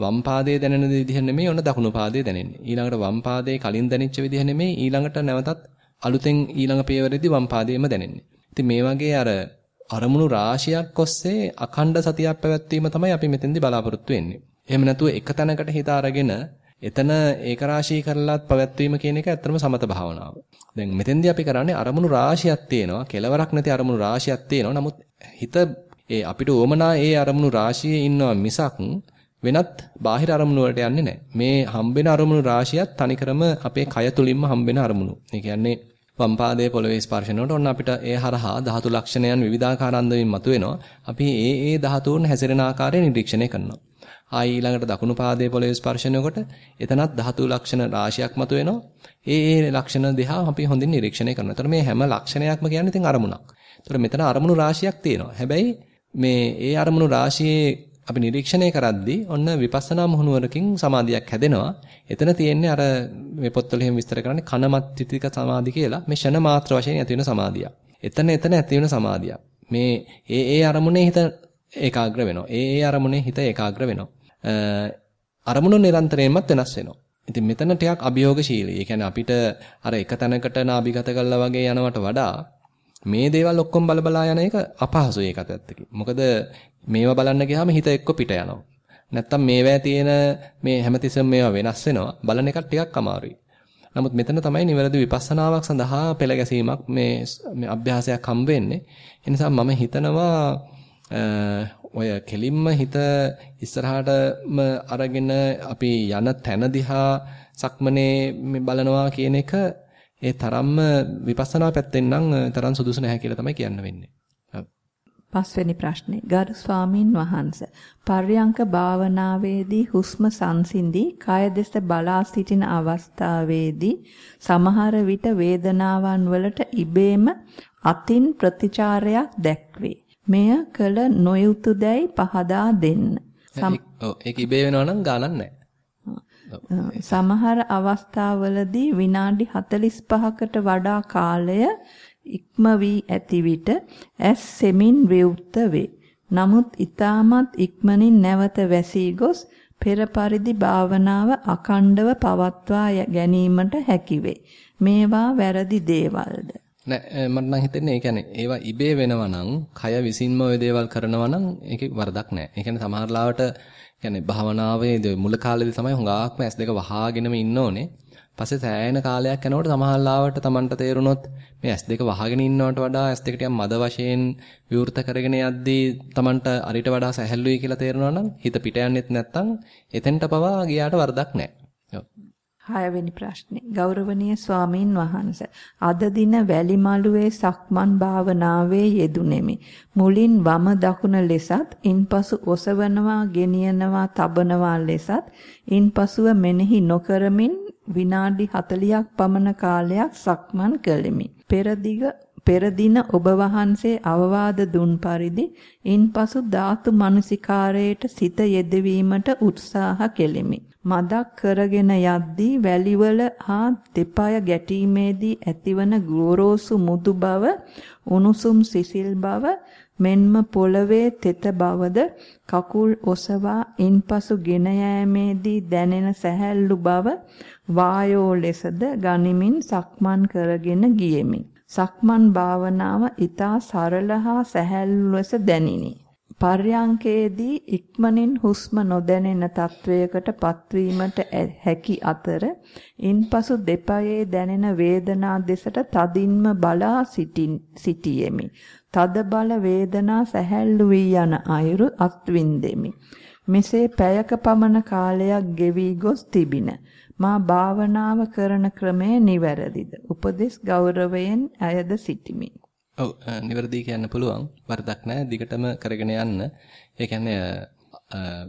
වම් පාදයේ දැනෙන විදිහ නෙමෙයි ඔන්න දකුණු පාදයේ දැනෙන්නේ. ඊළඟට වම් පාදයේ කලින් දැනෙච්ච විදිහ නෙමෙයි ඊළඟට නැවතත් අලුතෙන් ඊළඟ පියවරේදී වම් පාදයේම දැනෙන්නේ. ඉතින් මේ වගේ අර අරමුණු රාශියක් ඔස්සේ අඛණ්ඩ සතියක් පැවැත්වීම තමයි අපි මෙතෙන්දී බලාපොරොත්තු වෙන්නේ. එහෙම නැතුව එක තැනකට හිත අරගෙන එතන ඒක රාශී කරලාත් පැවැත්වීම කියන එක ඇත්තම සමත භාවනාව. දැන් මෙතෙන්දී අපි කරන්නේ අරමුණු රාශියක් තියෙනවා. කෙලවරක් නැති අරමුණු රාශියක් තියෙනවා. නමුත් හිත ඒ අපිට ඕමනා ඒ අරමුණු රාශියේ ඉන්නවා මිසක් වෙනත් බාහිර අරමුණු වලට යන්නේ නැහැ. මේ හම්බෙන අරමුණු රාශියත් තනිකරම අපේ කය තුලින්ම හම්බෙන අරමුණු. ඒ කියන්නේ වම් පාදයේ පොළවේ ස්පර්ශනකොට ඔන්න අපිට ඒ හරහා ධාතු ලක්ෂණයන් විවිධාකාර අන්දමින් මතුවෙනවා. අපි ඒ ඒ ධාතුන් හැසිරෙන ආකාරය නිරීක්ෂණය කරනවා. ආයි ඊළඟට දකුණු පාදයේ පොළවේ ස්පර්ශනයකොට එතනත් ධාතු ලක්ෂණ රාශියක් මතුවෙනවා. ඒ ඒ ලක්ෂණ දිහා අපි හොඳින් නිරීක්ෂණය කරනවා. ඒතර මේ හැම ලක්ෂණයක්ම කියන්නේ ඉතින් අරමුණක්. ඒතර මෙතන අරමුණු රාශියක් තියෙනවා. හැබැයි මේ ඒ අරමුණු රාශියේ අපි නිරීක්ෂණය කරද්දී ඔන්න විපස්සනා මොහුනුවරකින් සමාධියක් හැදෙනවා. එතන තියෙන්නේ අර මේ පොත්වල එහෙම විස්තර කරන්නේ කනමත්තිතික සමාධි කියලා. මේ ෂණ මාත්‍ර වශයෙන් ඇති වෙන සමාධිය. එතන එතන ඇති වෙන සමාධිය. මේ ඒ ඒ අරමුණේ හිත ඒකාග්‍ර වෙනවා. ඒ ඒ අරමුණේ හිත ඒකාග්‍ර වෙනවා. අරමුණු නිරන්තරයෙන්මත් වෙනස් වෙනවා. ඉතින් මෙතන ටිකක් අභියෝගශීලී. ඒ කියන්නේ අපිට අර එක තැනකට නාභිගත කළා වගේ යනවට වඩා මේ දේවල් ඔක්කොම බල බලා යන එක අපහසුයි ඒකත් ඇත්තකින්. මොකද මේවා බලන්න ගියාම හිත එක්ක පිට යනවා. නැත්තම් මේවැය තියෙන මේ හැමතිස්සෙම මේවා වෙනස් වෙනවා. බලන එක ටිකක් අමාරුයි. නමුත් මෙතන තමයි නිවැරදි විපස්සනාවක් සඳහා පෙළ ගැසීමක් මේ මේ අභ්‍යාසයක් හම්බ වෙන්නේ. ඒ නිසා මම හිතනවා ඔය කෙලින්ම හිත ඉස්සරහටම අරගෙන අපි යන තැන දිහා සක්මනේ බලනවා කියන එක ඒ තරම්ම විපස්සනා පැත්තෙන් නම් තරම් සුදුසු නැහැ කියලා තමයි කියන්න වෙන්නේ. පස්වෙනි ප්‍රශ්නේ ගරු ස්වාමින් වහන්සේ පර්යංක භාවනාවේදී හුස්ම සංසිඳී කය දෙස බලා සිටින අවස්ථාවේදී සමහර විට වේදනාවන් වලට ඉබේම අතින් ප්‍රතිචාරයක් දැක්වේ. මෙය කළ නොයුතුයදයි පහදා දෙන්න. ඔව් ඒක ඉබේ වෙනවා නම් ගානක් නැහැ. සමහර අවස්ථාවලදී විනාඩි 45කට වඩා කාලය ඉක්ම වී ඇති විට ඇස් සෙමින් විවුර්ත වේ. නමුත් ඊටමත් ඉක්මනින් නැවත වැසී ගොස් පෙර පරිදි භාවනාව අකණ්ඩව පවත්වා ගැනීමට හැකිවේ. මේවා වැරදි දේවල්ද? නෑ මට නම් හිතෙන්නේ ඒ කියන්නේ ඒවා ඉබේ වෙනවා නම් කය විසින්ම ওই දේවල් කරනවා නම් ඒකේ වරදක් නෑ. ඒ කියන්නේ සමහර ලාවට කියන්නේ භාවනාවේ මුල කාලේදී තමයි හුඟාක්ම S2 වහාගෙනම ඉන්න ඕනේ. පස්සේ සෑහෙන කාලයක් යනකොට සමහර ලාවට Tamanට තේරුණොත් මේ S2 වහගෙන ඉන්නවට වඩා S2 ටිකක් මද වශයෙන් විවෘත කරගෙන යද්දී Tamanට අරිට වඩා සැහැල්ලුයි කියලා තේරෙනවා නම් හිත පිට යන්නෙත් නැත්තම් එතෙන්ට පවා ගියාට වරදක් නෑ. හයවෙනි ප්‍රශ්නේ. ගෞරවනීය ස්වාමින් වහන්සේ අද දින වැලිමලුවේ සක්මන් භාවනාවේ යෙදුණෙමි. මුලින් වම දකුණ ලෙසත් ඉන්පසු ඔසවනවා ගෙනියනවා තබනවා ලෙසත් ඉන්පසුව මෙනෙහි නොකරමින් විනාඩි 40ක් පමණ කාලයක් සක්මන් කළෙමි. පෙරදිග පෙර දින ඔබ වහන්සේ අවවාද දුන් පරිදි ඉන්පසු ධාතු මනසිකාරයට සිත යෙදවීමට උත්සාහ කෙලිමි. මදක් කරගෙන යද්දී වැලිවල හා දෙපය ගැටීමේදී ඇතිවන ගෝරෝසු මුදු බව උණුසුම් සිසිල් බව මෙන්ම පොළවේ තෙත බවද කකුල් ඔසවා ඉන්පසු ගෙන යෑමේදී දැනෙන සැහැල්ලු බව වායෝ ලෙසද ගනිමින් සක්මන් කරගෙන ගියෙමි. සක්මන් භාවනාව ඊතා සරල හා සැහැල්ලු ලෙස දැනිනි. පර්යංකයේදී ඉක්මනින් හුස්ම නොදැනෙන තත්වයකට පත්වීමට හැකි අතර ඉන්පසු දෙපයේ දැනෙන වේදනා දෙසට තදින්ම බලා සිටියෙමි. තද බල වේදනා සැහැල්ලු වී යන අයුරු අත්විඳෙමි. මෙසේ පැයක පමණ කාලයක් ගෙවි ගොස් තිබින. මා භාවනාව කරන ක්‍රමය නිවැරදිද? උපදෙස් ගෞරවයෙන් අයද සිටිමි. ඔව් නිවැරදි කියන්න පුළුවන්. වරදක් නැහැ. දිගටම කරගෙන යන්න. ඒ කියන්නේ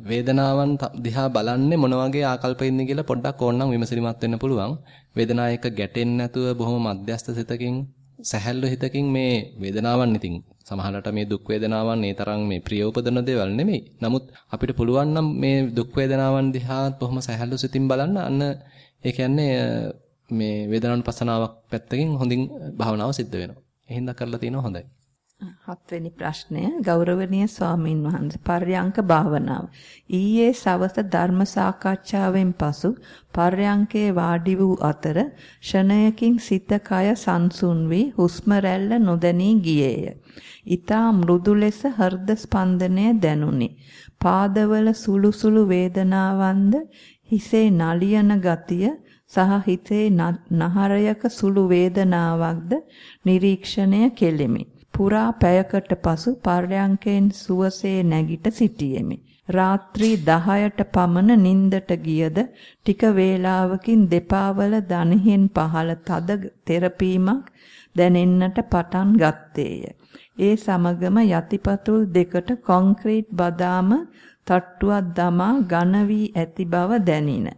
වේදනාවන් දිහා බලන්නේ මොන වගේ ආකල්පෙින්ද කියලා පොඩ්ඩක් ඕනනම් විමසිලිමත් වෙන්න පුළුවන්. වේදනාව එක ගැටෙන්නේ නැතුව බොහොම මධ්‍යස්ථ සිතකින් සැහැල්ලු හිතකින් මේ වේදනාවන් ඉතින් සමහරවිට මේ දුක් වේදනාවන් ඒ තරම් මේ ප්‍රිය උපදන දේවල් නෙමෙයි. නමුත් අපිට පුළුවන් නම් මේ දුක් වේදනාවන් දිහා බොහොම සැහැල්ලු සිතින් බලන්න අන්න ඒ කියන්නේ මේ වේදනානුපස්සනාවක් පැත්තකින් හොඳින් භාවනාව සිද්ධ වෙනවා. එහෙනම් කරලා තියෙනවා හොඳයි. හත්වෙනි ප්‍රශ්නය ගෞරවනීය ස්වාමින් වහන්සේ පර්යංක භාවනාව ඊයේ සවස ධර්ම සාකච්ඡාවෙන් පසු පර්යංකේ වාඩි වූ අතර ෂණයකින් සිත කය සංසුන් වී හුස්ම රැල්ල නොදැනී ගියේය. ඊතා මෘදු ලෙස හෘද ස්පන්දනය දැනුනි. පාදවල සුළු සුළු වේදනාවන්ද හිසේ නලියන ගතිය සහ හිතේ නහරයක සුළු වේදනාවක්ද නිරීක්ෂණය කෙලිමි. පුරා පැයකට පසු පර්යංකෙන් සුවසේ නැගිට සිටියෙමි. රාත්‍රී 10ට පමණ නිින්දට ගියද ටික වේලාවකින් දෙපා වල දණහින් පහළ තද තෙරපීමක් දැනෙන්නට පටන් ගත්තේය. ඒ සමගම යටිපතුල් දෙකට කොන්ක්‍රීට් බදාම තට්ටුවක් දමා ඝන වී ඇති බව දැනින.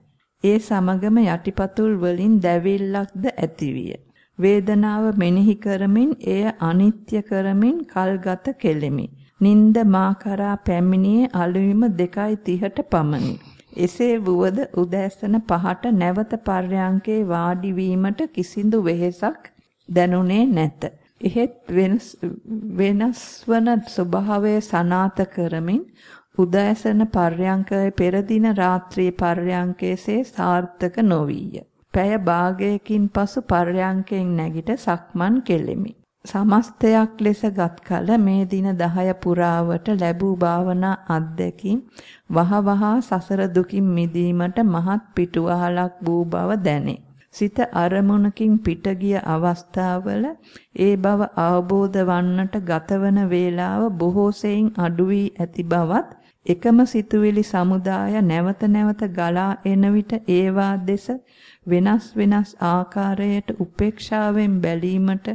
ඒ සමගම යටිපතුල් වලින් දැවිල්ලක්ද ඇතිවිය. වේදනාව මෙනෙහි කරමින් එය අනිත්‍ය කරමින් කල්ගත කෙලෙමි. නිନ୍ଦ මා කරා පැමිණියේ අලුයම 2:30ට පමණි. එසේ වුවද උදෑසන පහට නැවත පර්යංකේ වාඩි වීමට කිසිදු වෙහෙසක් දැනුනේ නැත. එහෙත් වෙනස් වෙනස්වන ස්වභාවය සනාත කරමින් උදෑසන පර්යංකයේ පෙර දින රාත්‍රියේ පර්යංකයේසේ සාර්ථක නොවිය. පැය භාගයකින් පසු පර්යංකයෙන් නැගිට සක්මන් කෙලෙමි. සමස්තයක් ලෙස ගත් කල මේ දින 10 පුරාවට ලැබූ භාවනා අත්දැකීම් වහවහ සසර දුකින් මිදීමට මහත් පිටුවහලක් වූ බව දැනේ. සිත අරමුණකින් පිට ගිය අවස්ථාවල ඒ බව අවබෝධ වන්නට ගතවන වේලාව බොහෝ සෙයින් අඩු වී ඇති බවත් එකම සිතුවිලි සමුදාය නැවත නැවත ගලා එන විට ඒවා දෙස වෙනස් වෙනස් ආකාරයට උපේක්ෂාවෙන් බැලීමට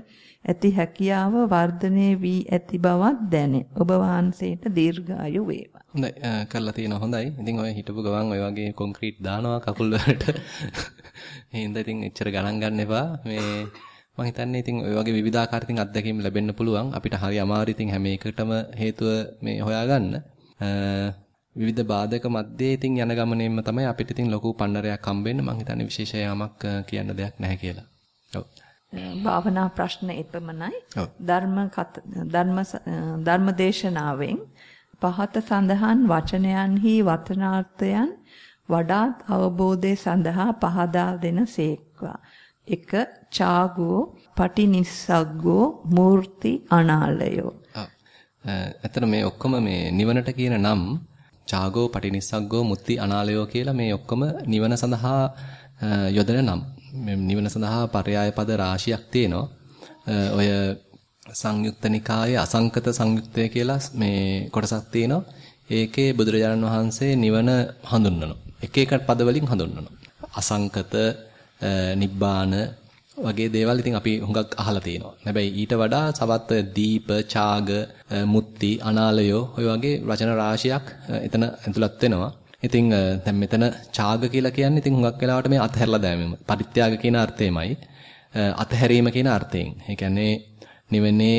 ඇති හැකියාව වර්ධනය වී ඇති බවක් දැනේ. ඔබ වහන්සේට දීර්ඝායු වේවා. හොඳයි කරලා තියෙනවා හොඳයි. ඉතින් ඔය හිටපු ගමන් ඔය වගේ කොන්ක්‍රීට් දානවා කකුල් වලට. එහෙනම් ඉතින් එච්චර ගණන් ගන්න එපා. මේ මම හිතන්නේ ඉතින් ඔය වගේ විවිධාකාර ඉතින් අත්දැකීම් ලැබෙන්න පුළුවන්. අපිට හරි අමාරු ඉතින් හැම එකටම හේතුව මේ හොයාගන්න. විවිධ බාධක මැද්දේ ඉතින් යන ගමනේම තමයි අපිට ඉතින් ලොකු පන්නරයක් හම්බෙන්නේ මම හිතන්නේ විශේෂ යාමක් කියන්න දෙයක් නැහැ කියලා. ඔව්. භාවනා ප්‍රශ්න එපමණයි. ධර්ම ධර්ම ධර්මදේශනාවෙන් පහත සඳහන් වචනයන්හි වචනාර්ථයන් වඩාත් අවබෝධය සඳහා පහදා දෙන සේක්වා. 1. චාගෝ පටිනිස්සග්ගෝ මූර්ති අනාලයෝ. ඇත්තට මේ ඔක්කොම මේ නිවනට කියන නම් චාගෝ පටිනිස්සග්ගෝ මුත්‍ති අනාලයෝ කියලා මේ ඔක්කොම නිවන සඳහා යොදන නම්. නිවන සඳහා පරයාය පද රාශියක් තියෙනවා. ඔය සංයුක්ත නිකායේ අසංකත සංයුක්තය කියලා මේ කොටසක් තියෙනවා. ඒකේ බුදුරජාණන් වහන්සේ නිවන හඳුන්වනවා. එක එක පද වලින් හඳුන්වනවා. අසංකත නිබ්බාන වගේ දේවල් ඉතින් අපි හුඟක් අහලා තියෙනවා. හැබැයි ඊට වඩා සවත්ත දීප, ඡාග, මුත්‍ති, අනාලයෝ ඔය වගේ වචන රාශියක් එතන ඇතුළත් වෙනවා. ඉතින් දැන් මෙතන ඡාග කියලා කියන්නේ ඉතින් හුඟක් වෙලාවට මේ අතහැරලා දැමීම. පරිත්‍යාග කියන අර්ථයමයි. අතහැරීම කියන අර්ථයෙන්. ඒ කියන්නේ නිවෙන්නේ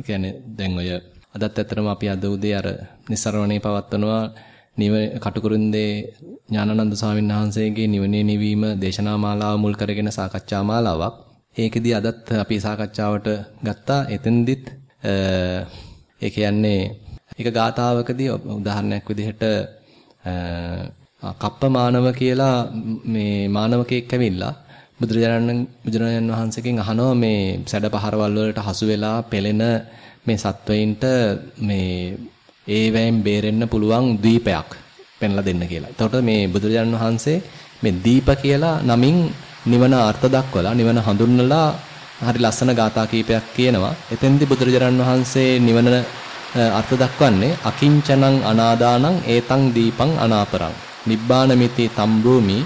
කියන්නේ දැන් ඔය අදත් ඇත්තටම අපි අද උදේ අර නිස්සරණේ පවත්වනවා නිව කටුකුරුන්දේ ඥානানন্দ ස්වාමීන් වහන්සේගේ නිවනේ නිවීම දේශනා මාලාව මුල් කරගෙන සාකච්ඡා මාලාවක්. ඒකෙදී අදත් අපි සාකච්ඡාවට ගත්තා. එතෙන්දිත් ඒ කියන්නේ එක ගාතාවකදී උදාහරණයක් විදිහට කප්ප මානව කියලා මේ මානවකෙක් ඇවිල්ලා බුදුරජාණන් බුදුරජාණන් වහන්සේගෙන් අහනවා මේ සැඩ පහරවල් වලට හසු වෙලා පෙළෙන මේ සත්වයින්ට මේ ඒවැයෙන් බේරෙන්න පුළුවන් දීපයක් පෙන්ලා දෙන්න කියලා. එතකොට මේ බුදුරජාණන් වහන්සේ මේ දීප කියලා නමින් නිවන අර්ථ දක්වලා නිවන හඳුන්වලා හරි ලස්සන ගාථා කීපයක් කියනවා. එතෙන්දී බුදුරජාණන් වහන්සේ නිවන අර්ථ දක්වන්නේ අකිංචනං අනාදානං ඒතං දීපං අනාපරං. නිබ්බානමිති තම්බ්‍රූමි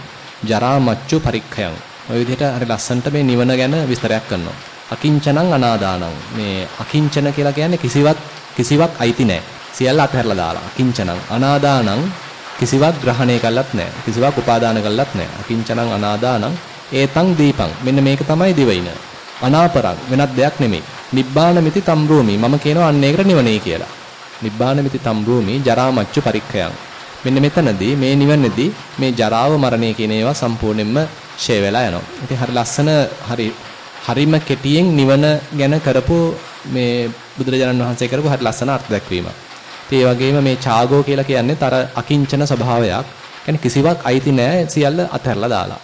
ජරා මච්චු පරික්ඛයන්. ඔය විදිහට හරි ලස්සනට මේ නිවන ගැන විස්තරයක් කරනවා. අකිංචනං අනාදානං. මේ අකිංචන කියලා කියන්නේ කිසිවක් කිසිවක් අයිති නැහැ. සියල්ල අතහැරලා දාලා. අකිංචනං අනාදානං කිසිවක් ග්‍රහණය කළත් නැහැ. කිසිවක් උපාදාන කළත් නැහැ. අකිංචනං අනාදානං ඒතං දීපං. මෙන්න මේක තමයි දිවයින. අනාපරං වෙනත් දෙයක් නෙමෙයි. නිබ්බානමිති තම්රූමි. මම කියනවා අන්න ඒකට නිවනේ කියලා. නිබ්බානමිති තම්රූමි ජරා මච්චු පරික්ඛයන්. මෙන්න මෙතනදී මේ නිවනේදී මේ ජරාව මරණය කියන ඒවා සම්පූර්ණයෙන්ම ෂේ වෙලා යනවා. ඉතින් හරි ලස්සන හරි හරිම කෙටියෙන් නිවන ගැන කරපු මේ බුදුරජාණන් වහන්සේ කරපු හරි ලස්සන අර්ථ දැක්වීමක්. ඉතින් ඒ වගේම මේ ඡාගෝ කියලා කියන්නේ තර අකිංචන ස්වභාවයක්. කියන්නේ කිසිවක් අයිති නැහැ සියල්ල අතහැරලා දාලා.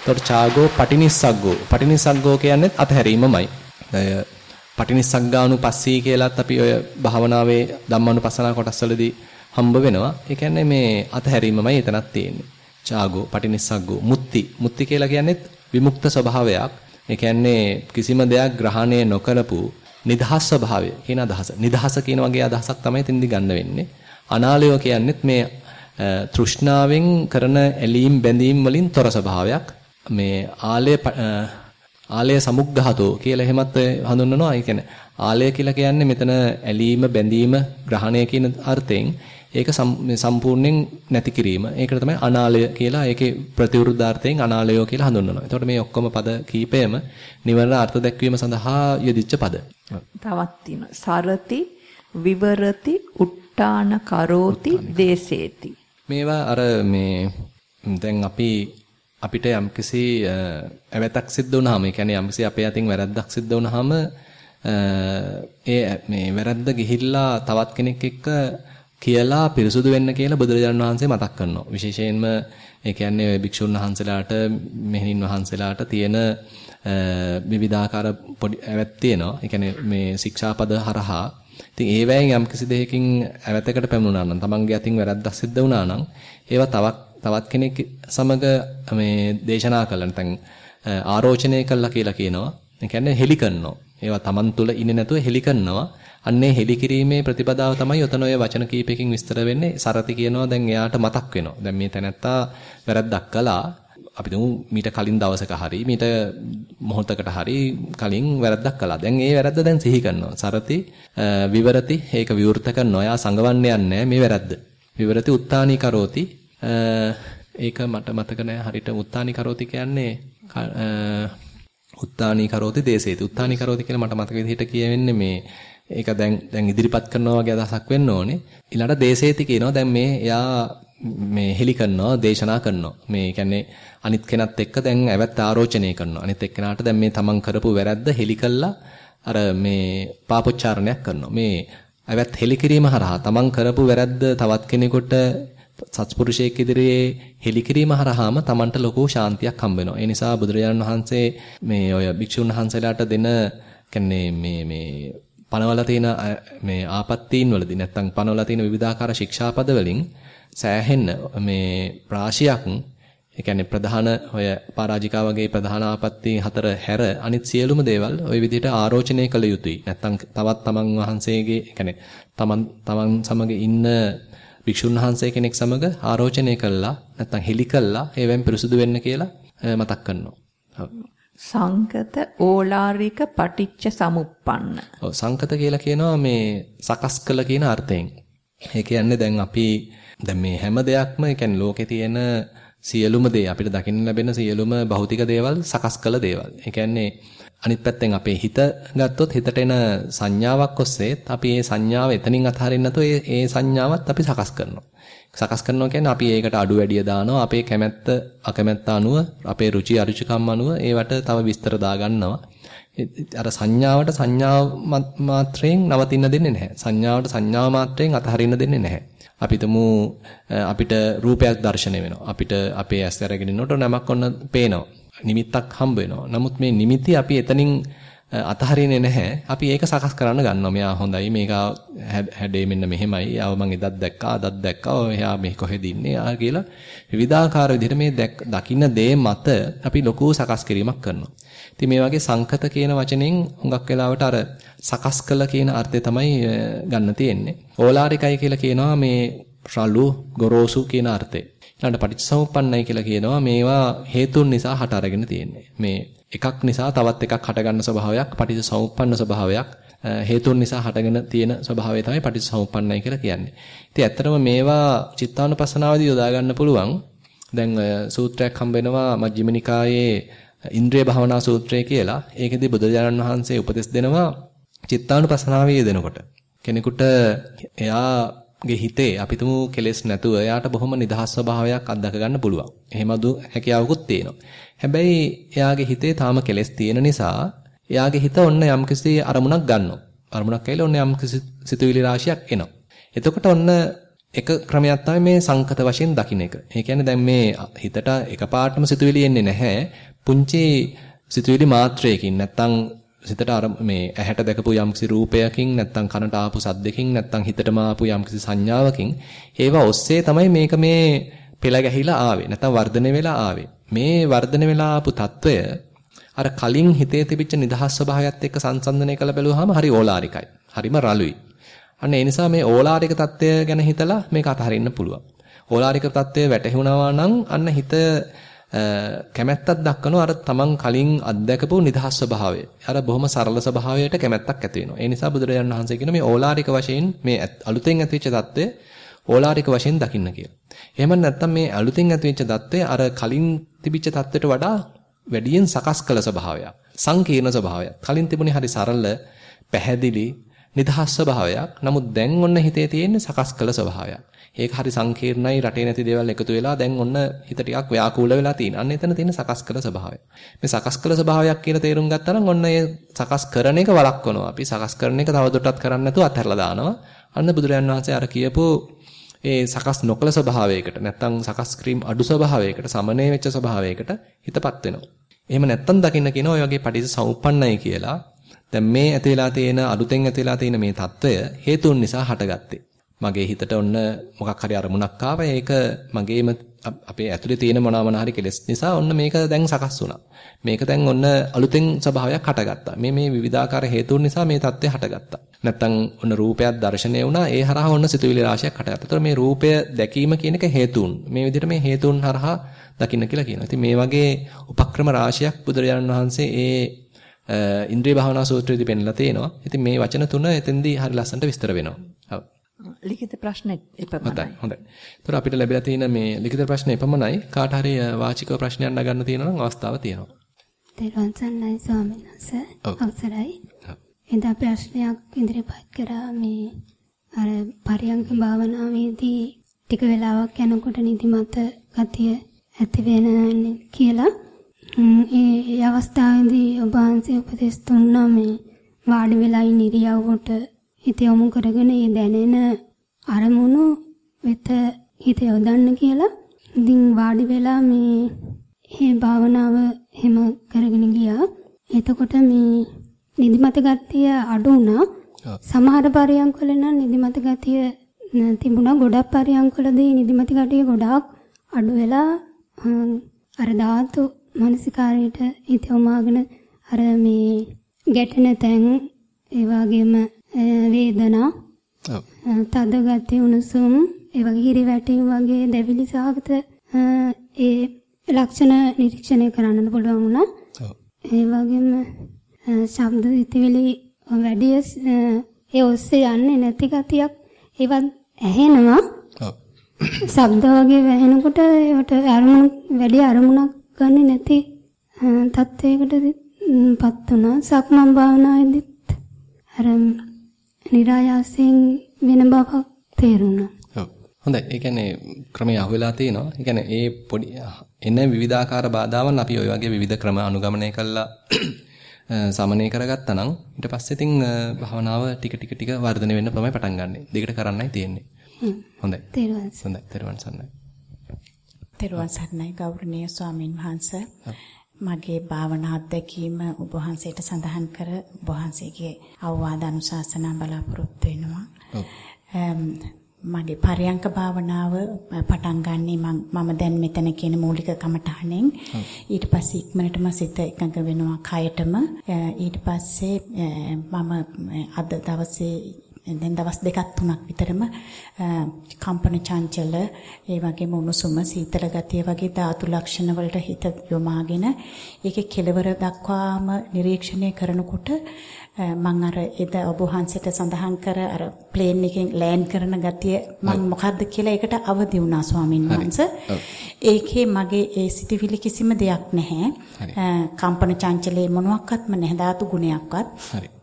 එතකොට ඡාගෝ පටිනිස්සග්ගෝ. පටිනිස්සග්ගෝ කියන්නේ අතහැරීමමයි. පටිනිස්සග්ගානුපස්සී කියලාත් අපි ඔය භාවනාවේ ධම්මානුපස්සනා කොටස්වලදී හම්බ වෙනවා. ඒ කියන්නේ මේ අතහැරීමමයි එතනක් තියෙන්නේ. ඡාගෝ පටිනිස්සග්ගෝ මුත්‍ති. මුත්‍ති කියලා කියන්නේත් විමුක්ත ස්වභාවයක්. ඒ කියන්නේ කිසිම දෙයක් ග්‍රහණය නොකරපු නිදහස් ස්වභාවය කියන අදහස. නිදහස කියන වගේ අදහසක් තමයි තින්දි ගන්න වෙන්නේ. අනාලය කියන්නේත් මේ තෘෂ්ණාවෙන් කරන ඇලීම් බැඳීම් වලින් තොර ස්වභාවයක්. මේ ආලය ආලය සමුග්ඝාතෝ කියලා එහෙමත් හඳුන්වනවා. ඒ කියන්නේ ආලය කියලා කියන්නේ මෙතන ඇලීම බැඳීම ග්‍රහණය කියන අර්ථයෙන් ඒක සම්පූර්ණයෙන් නැති කිරීම. ඒකට තමයි අනාලය කියලා ඒකේ ප්‍රතිවිරුද්ධාර්ථයෙන් අනාලයෝ කියලා හඳුන්වනවා. එතකොට මේ ඔක්කොම පද කීපයම නිවන අර්ථ දැක්වීම සඳහා යෙදිච්ච පද. තවත්. සරති විවරති උට්ටාන කරෝති දේසේති. මේවා අර මේ දැන් අපි අපිට යම්කිසි ඇවැතක් සිද්ධ වුනහම, ඒ කියන්නේ යම්කිසි අපේ අතින් වැරද්දක් සිද්ධ වුනහම ඒ මේ වැරද්ද ගිහිල්ලා තවත් කෙනෙක් එක්ක කියලා පිරිසුදු වෙන්න කියලා බුදුරජාණන් වහන්සේ මතක් කරනවා. විශේෂයෙන්ම ඒ කියන්නේ ඔය භික්ෂුන් වහන්සේලාට මෙහෙණින් වහන්සේලාට තියෙන විවිධාකාර පොඩි ඇවැත් තියෙනවා. ඒ කියන්නේ මේ ශික්ෂාපද හරහා ඉතින් ඒ වෑයෙන් යම්කිසි දෙයකින් ඇවැතකට පැමුණා නම් තමන්ගේ අතින් වැරද්දක් සිද්ධ වුණා නම් ඒවා තවත් තවත් කෙනෙක් සමග මේ දේශනා කළා නැත්නම් ආරෝචනය කළා කියලා කියනවා. ඒ කියන්නේ හෙලි කරනවා. ඒවා තමන් තුළ ඉන්නේ නැතුව හෙලි කරනවා. අන්නේ හෙලි කිරීමේ ප්‍රතිපදාව තමයි ඔතන ඔය වචන කීපයකින් විස්තර වෙන්නේ. සරති කියනවා දැන් එයාට මතක් වෙනවා. දැන් මේ තැනත්තා වැරද්දක් කළා. අපි දුමු මීට කලින් දවසක හරි මීට මොහොතකට හරි කලින් වැරද්දක් කළා. දැන් ඒ වැරද්ද දැන් සිහි කරනවා. සරති විවරති ඒක විවෘත කරනවා. එයා සංගවන්න යන්නේ මේ වැරද්ද. විවරති උත්තානී කරෝති ඒක මට මතක නෑ හරියට උත්තානී කරෝති කියන්නේ උත්තානී කරෝති දේශේති. උත්තානී කරෝති කියලා මට මතක විදිහට කියවෙන්නේ මේ ඒක දැන් දැන් ඉදිරිපත් කරනවා වගේ අදහසක් වෙන්න ඕනේ. ඊළඟට දේශේති කියනවා දැන් මේ එයා මේ හෙලි කරනවා, දේශනා කරනවා. මේ කියන්නේ අනිත් කෙනත් එක්ක දැන් ඇවැත් ආරෝචනය කරනවා. අනිත් එක්කෙනාට දැන් මේ තමන් කරපු වැරද්ද හෙලි කළා අර මේ පාපොච්චාරණයක් කරනවා. මේ ඇවැත් හෙලි කිරීම හරහා තමන් කරපු වැරද්ද තවත් කෙනෙකුට සත්පුරුෂයෙක් ඉදිරියේ හෙලි කිරීම හරහාම Tamanට ලොකු ශාන්තියක් හම්බ වෙනවා. ඒ නිසා බුදුරජාණන් වහන්සේ මේ ඔය භික්ෂුන් වහන්සේලාට දෙන කියන්නේ මේ මේ පනවලා තියෙන මේ ආපත්තීන් වලදී නැත්තම් පනවලා තියෙන විවිධාකාර ශික්ෂාපද වලින් සෑහෙන්න මේ රාශියක් ඒ කියන්නේ ප්‍රධාන ඔය පරාජිකා වගේ ප්‍රධාන ආපත්ති හතර හැර අනිත් සියලුම දේවල් ওই විදිහට ආරෝචනය කළ යුතුයි. නැත්තම් තවත් තමන් වහන්සේගේ ඒ කියන්නේ තමන් තමන් සමග ඉන්න භික්ෂුන් වහන්සේ කෙනෙක් සමග ආරෝචනය කළා නැත්නම් හෙලි කළා ඒවෙන් පිරිසුදු වෙන්න කියලා මතක් කරනවා. සංකත ඕලාරික පටිච්ච සමුප්පන්න. ඔව් සංකත කියලා කියනවා මේ සකස් කළ කියන අර්ථයෙන්. ඒ කියන්නේ දැන් අපි දැන් මේ හැම දෙයක්ම ඒ කියන්නේ ලෝකේ තියෙන සියලුම දේ අපිට දකින්න ලැබෙන සියලුම භෞතික දේවල් සකස් කළ දේවල්. ඒ කියන්නේ අනිත් පැත්තෙන් අපේ හිත ගත්තොත් හිතට එන සංඥාවක් ඔස්සේ අපි ඒ සංඥාව එතනින් අතහරින්න නැතුව ඒ ඒ සංඥාවත් අපි සකස් කරනවා. සකස් කරනවා කියන්නේ අපි ඒකට අඩු වැඩිය දානවා අපේ කැමැත්ත අකමැත්ත අනුව අපේ රුචි අරුචිකම් අනුව ඒවට තව විස්තර දාගන්නවා. අර සංඥාවට සංඥාව මාත්‍රයෙන් නවතින්න දෙන්නේ නැහැ. සංඥාවට සංඥාව මාත්‍රයෙන් අතහරින්න දෙන්නේ නැහැ. අපි අපිට රූපයක් දැర్శණය වෙනවා. අපිට අපේ ඇස් අරගෙන ඉන්නකොට නමක් ඔන්න පේනවා. නිමිත්තක් හම්බ වෙනවා. නමුත් මේ නිමිති අපි එතනින් අතහරින්නේ නැහැ. අපි ඒක සකස් කරන්න ගන්නවා. මෙයා හොඳයි. මේක හැඩේ මෙන්න මෙහෙමයි. ආව මං එදත් දැක්කා, අදත් දැක්කා. එයා මේ කොහෙද ඉන්නේ? ආ කියලා විවිධාකාර විදිහට මේ දකින්න දේ මත අපි ලොකු සකස් කිරීමක් කරනවා. ඉතින් මේ වගේ සංකත කියන වචනෙන් හුඟක් වෙලාවට අර සකස් කළ කියන අර්ථය තමයි ගන්න තියෙන්නේ. ඕලාරිකයි කියලා කියනවා මේ රළු ගොරෝසු කියන අර්ථය. ඊළඟට පටිච්චසමුප්පන්නයි කියලා කියනවා මේවා හේතුන් නිසා හට අරගෙන තියෙන්නේ. මේ එකක් නිසා තවත් එකක් හටගන්න ස්වභාවයක් පටිච්චසමුප්පන්න ස්වභාවයක් හේතුන් නිසා හටගෙන තියෙන ස්වභාවය තමයි පටිච්චසමුප්පන්නයි කියලා කියන්නේ. ඉතින් ඇත්තටම මේවා චිත්තානුපස්සනාවේදී යොදා ගන්න පුළුවන්. දැන් සූත්‍රයක් හම්බ වෙනවා මජ්ක්‍ධිම නිකායේ ඉන්ද්‍රිය භවනා සූත්‍රය කියලා. ඒකෙදී බුදුරජාණන් වහන්සේ උපදෙස් දෙනවා චිත්තානුපස්සනාවේ යෙදෙනකොට. කෙනෙකුට එයා ගේ හිතේ අපි තුමු කෙලෙස් නැතුව එයාට බොහොම නිදහස් ස්වභාවයක් අත්දක ගන්න පුළුවන්. එහෙමදු හැකියාවකුත් තියෙනවා. හැබැයි එයාගේ හිතේ තාම කෙලෙස් තියෙන නිසා එයාගේ හිත ඔන්න යම්කිසි අරමුණක් ගන්නවා. අරමුණක් ඇවිල්ලා ඔන්න යම් සිතුවිලි රාශියක් එනවා. එතකොට ඔන්න එක ක්‍රමයක් තමයි මේ සංකත වශයෙන් දකින්න එක. ඒ කියන්නේ දැන් මේ හිතට එකපාරටම සිතුවිලි එන්නේ නැහැ. පුංචි සිතුවිලි මාත්‍රයකින් නැත්තම් සිතට අර මේ ඇහැට දැකපු යම්කිසි රූපයකින් නැත්නම් කනට ආපු සද්දකින් නැත්නම් හිතටම ආපු යම්කිසි සංඥාවකින් ඒවා ඔස්සේ තමයි මේක මේ පෙළ ගැහිලා ආවේ. නැත්නම් වර්ධනය වෙලා ආවේ. මේ වර්ධනය වෙලා ආපු తত্ত্বය අර කලින් හිතේ තිබිච්ච නිදහස් ස්වභාවයත් එක්ක සංසන්දනය කළ බැලුවාම හරි ඕලාරිකයි. හරිම රළුයි. අන්න ඒ නිසා මේ ඕලාරික తত্ত্বය ගැන හිතලා මේක අතහරින්න පුළුවන්. ඕලාරික తত্ত্বය වැටහුණා නම් අන්න හිත කැමැත්තක් දක්වනවා අර තමන් කලින් අත්දැකපු නිදහස් ස්වභාවය. අර බොහොම සරල ස්වභාවයට කැමැත්තක් ඇති වෙනවා. ඒ නිසා බුදුරජාණන් වහන්සේ කියන මේ ඕලාරික වශයෙන් මේ අලුතෙන් ඇතිවෙච්ච தত্ত্বය ඕලාරික වශයෙන් දකින්න කියලා. එහෙම නැත්නම් මේ අලුතෙන් ඇතිවෙච්ච தত্ত্বය අර කලින් තිබිච්ච தত্ত্বයට වඩා වැඩියෙන් සකස් කළ ස්වභාවයක්. සංකීර්ණ ස්වභාවයක්. කලින් තිබුණේ හරි සරල පැහැදිලි නිදහස් ස්වභාවයක්. නමුත් දැන් ඔන්න හිතේ තියෙන්නේ සකස් කළ ස්වභාවයක්. ඒක හරි සංකීර්ණයි රටේ නැති දේවල් එකතු වෙලා දැන් ඔන්න හිත ටිකක් ව්‍යාකූල වෙලා තියෙනවා. අන්න එතන තියෙන සකස් කළ ස්වභාවය. මේ සකස් කළ ස්වභාවයක් කියලා තේරුම් ගත්තා නම් ඔන්න ඒ සකස් කරන එක වළක්වනවා. අපි සකස් කරන එක තවදුරටත් කරන්න නැතුව අත්හැරලා දානවා. අන්න බුදුරජාන් වහන්සේ අර කියපු ඒ සකස් නොකළ ස්වභාවයකට නැත්තම් සකස් ක්‍රීම් අඩු ස්වභාවයකට සමනය වෙච්ච ස්වභාවයකට හිතපත් වෙනවා. එහෙම නැත්තම් දකින්න කියන ඔය වගේ පටිච්ච සමුප්පන්නයි කියලා. දැන් මේ ඇතිලා තියෙන අලුතෙන් ඇතිලා තියෙන මේ తত্ত্বය හේතුන් නිසා හටගත්තේ. මගේ හිතට ඔන්න මොකක් හරි අරමුණක් ආවා. ඒක මගේම අපේ ඇතුලේ තියෙන මොනවා මොන හරි කෙලෙස් නිසා ඔන්න මේක දැන් සකස් වුණා. මේක දැන් ඔන්න අලුතෙන් ස්වභාවයක් හටගත්තා. මේ මේ විවිධාකාර හේතුන් නිසා මේ தත්ත්වය හටගත්තා. නැත්තම් ඔන්න රූපයක් දැర్శණය වුණා. ඒ හරහා ඔන්න සිතුවිලි රාශියක් හටගත්තා. ඒතර මේ රූපය දැකීම කියන එක හේතුන්. මේ විදිහට මේ හේතුන් හරහා දකින්න කියලා කියනවා. ඉතින් මේ වගේ උපක්‍රම රාශියක් බුදුරජාණන් වහන්සේ ඒ ඉන්ද්‍රිය භාවනා සූත්‍රයේදී පෙන්නලා තියෙනවා. ඉතින් මේ වචන තුන එතෙන්දී හරි ලස්සනට විස්තර වෙනවා. ලිඛිත ප්‍රශ්න එපමණයි. හොඳයි. හොඳයි. ඒතර අපිට ලැබිලා තියෙන මේ ලිඛිත ප්‍රශ්න එපමණයි. කාට හරි වාචිකව ප්‍රශ්නයක් නගන්න තියෙනවා නම් අවස්ථාව තියෙනවා. තේරුවන් සන්නයි ස්වාමීන් වහන්සේ. අවසරයි. එදා ප්‍රශ්නයක් ඉදිරිපත් කරා මේ අර පරියංග භාවනාවේදී ටික වෙලාවක් යනකොට නිදිමත ගතිය ඇති වෙනන්නේ කියලා ඒ අවස්ථාවේදී ඔබ වහන්සේ උපදෙස් දුන්නා මේ වාඩි වෙලා ඉන්න ඉරියව්වට හිත යොමු කරගෙන ඒ දැනෙන අරමුණු වෙත හිත යොදන්න කියලා. ඉතින් වාඩි වෙලා මේ මේ භාවනාව හැම කරගෙන ගියා. එතකොට මේ නිදිමත ගතිය අඩු වුණා. සමහර පරියන්කවල නම් නිදිමත ගතිය තිබුණා. ගොඩක් පරියන්කවලදී නිදිමත ගතිය ගොඩාක් අඩු වෙලා අර ධාතු මානසිකාරයට හිත යොමාගෙන අර මේ ගැටෙන තැන් ඒ වගේම වේදනා තද ගති උණුසුම් ඒ වගේ හිරි වැටීම් වගේ දැවිලි සහගත ඒ ලක්ෂණ නිරීක්ෂණය කරන්න පුළුවන් වුණා. ඒ වගේම ශබ්ද ඉතිවිලි වැඩි ඒ ඔස්සේ යන්නේ නැති ගතියක් ඒවත් ඇහෙනවා. ශබ්ද වගේ වැහෙනකොට ඒවට අරමුණු වැඩි අරමුණක් ගන්නේ නැති තත්වයකට පත් වුණා. සක්මන් භාවනාවේදීත් අර નિરાයාසයෙන් වෙන බවක් තේරුණා. හොඳයි. ඒ කියන්නේ ක්‍රමයේ අහුවෙලා තිනවා. ඒ කියන්නේ ඒ පොඩි එන විවිධාකාර බාධාවන් අපි ওই වගේ විවිධ ක්‍රම අනුගමනය කළා සමනය කරගත්තා නම් ඊට පස්සේ ඉතින් භවනාව ටික ටික ටික වර්ධනය වෙන්න තමයි පටන් ගන්නෙ. දෙකට කරන්නයි තියෙන්නේ. හොඳයි. තේරුවන්. හොඳයි. තේරුවන් සන්නයි. තෙරුවන් සරණයි. ගෞරවනීය ස්වාමින් වහන්සේ. මගේ භාවනා අත්දැකීම ඔබ වහන්සේට සඳහන් කර ඔබ වහන්සේගේ අවවාද අනුශාසනා බලාපොරොත්තු වෙනවා. මගේ පරියංක භාවනාව පටන් ගන්නේ මම දැන් මෙතන කියන මූලික කමඨහණෙන්. ඊට පස්සේ ඉක්මනටම සිත එකඟ වෙනවා කයටම. ඊට පස්සේ මම අද දවසේ දැන් දවස් දෙකක් තුනක් විතරම කම්පන චංචල ඒ වගේම උණුසුම සීතල ගතිය වගේ ධාතු ලක්ෂණ වලට හිත යොමාගෙන ඒකේ කෙලවර දක්වාම නිරීක්ෂණය කරනකොට මම අර එද ඔබ වහන්සේට සඳහන් කර අර ප්ලේන් එකෙන් ලෑන්ඩ් කරන ගතිය මම මොකද්ද කියලා ඒකට අවදි වුණා ස්වාමින් වහන්සේ. ඒකේ මගේ ඒ සිටිවිලි කිසිම දෙයක් නැහැ. කම්පන චංචලයේ මොනවත්ක්වත්ම නැහැ ධාතු ගුණයක්වත්. හරි.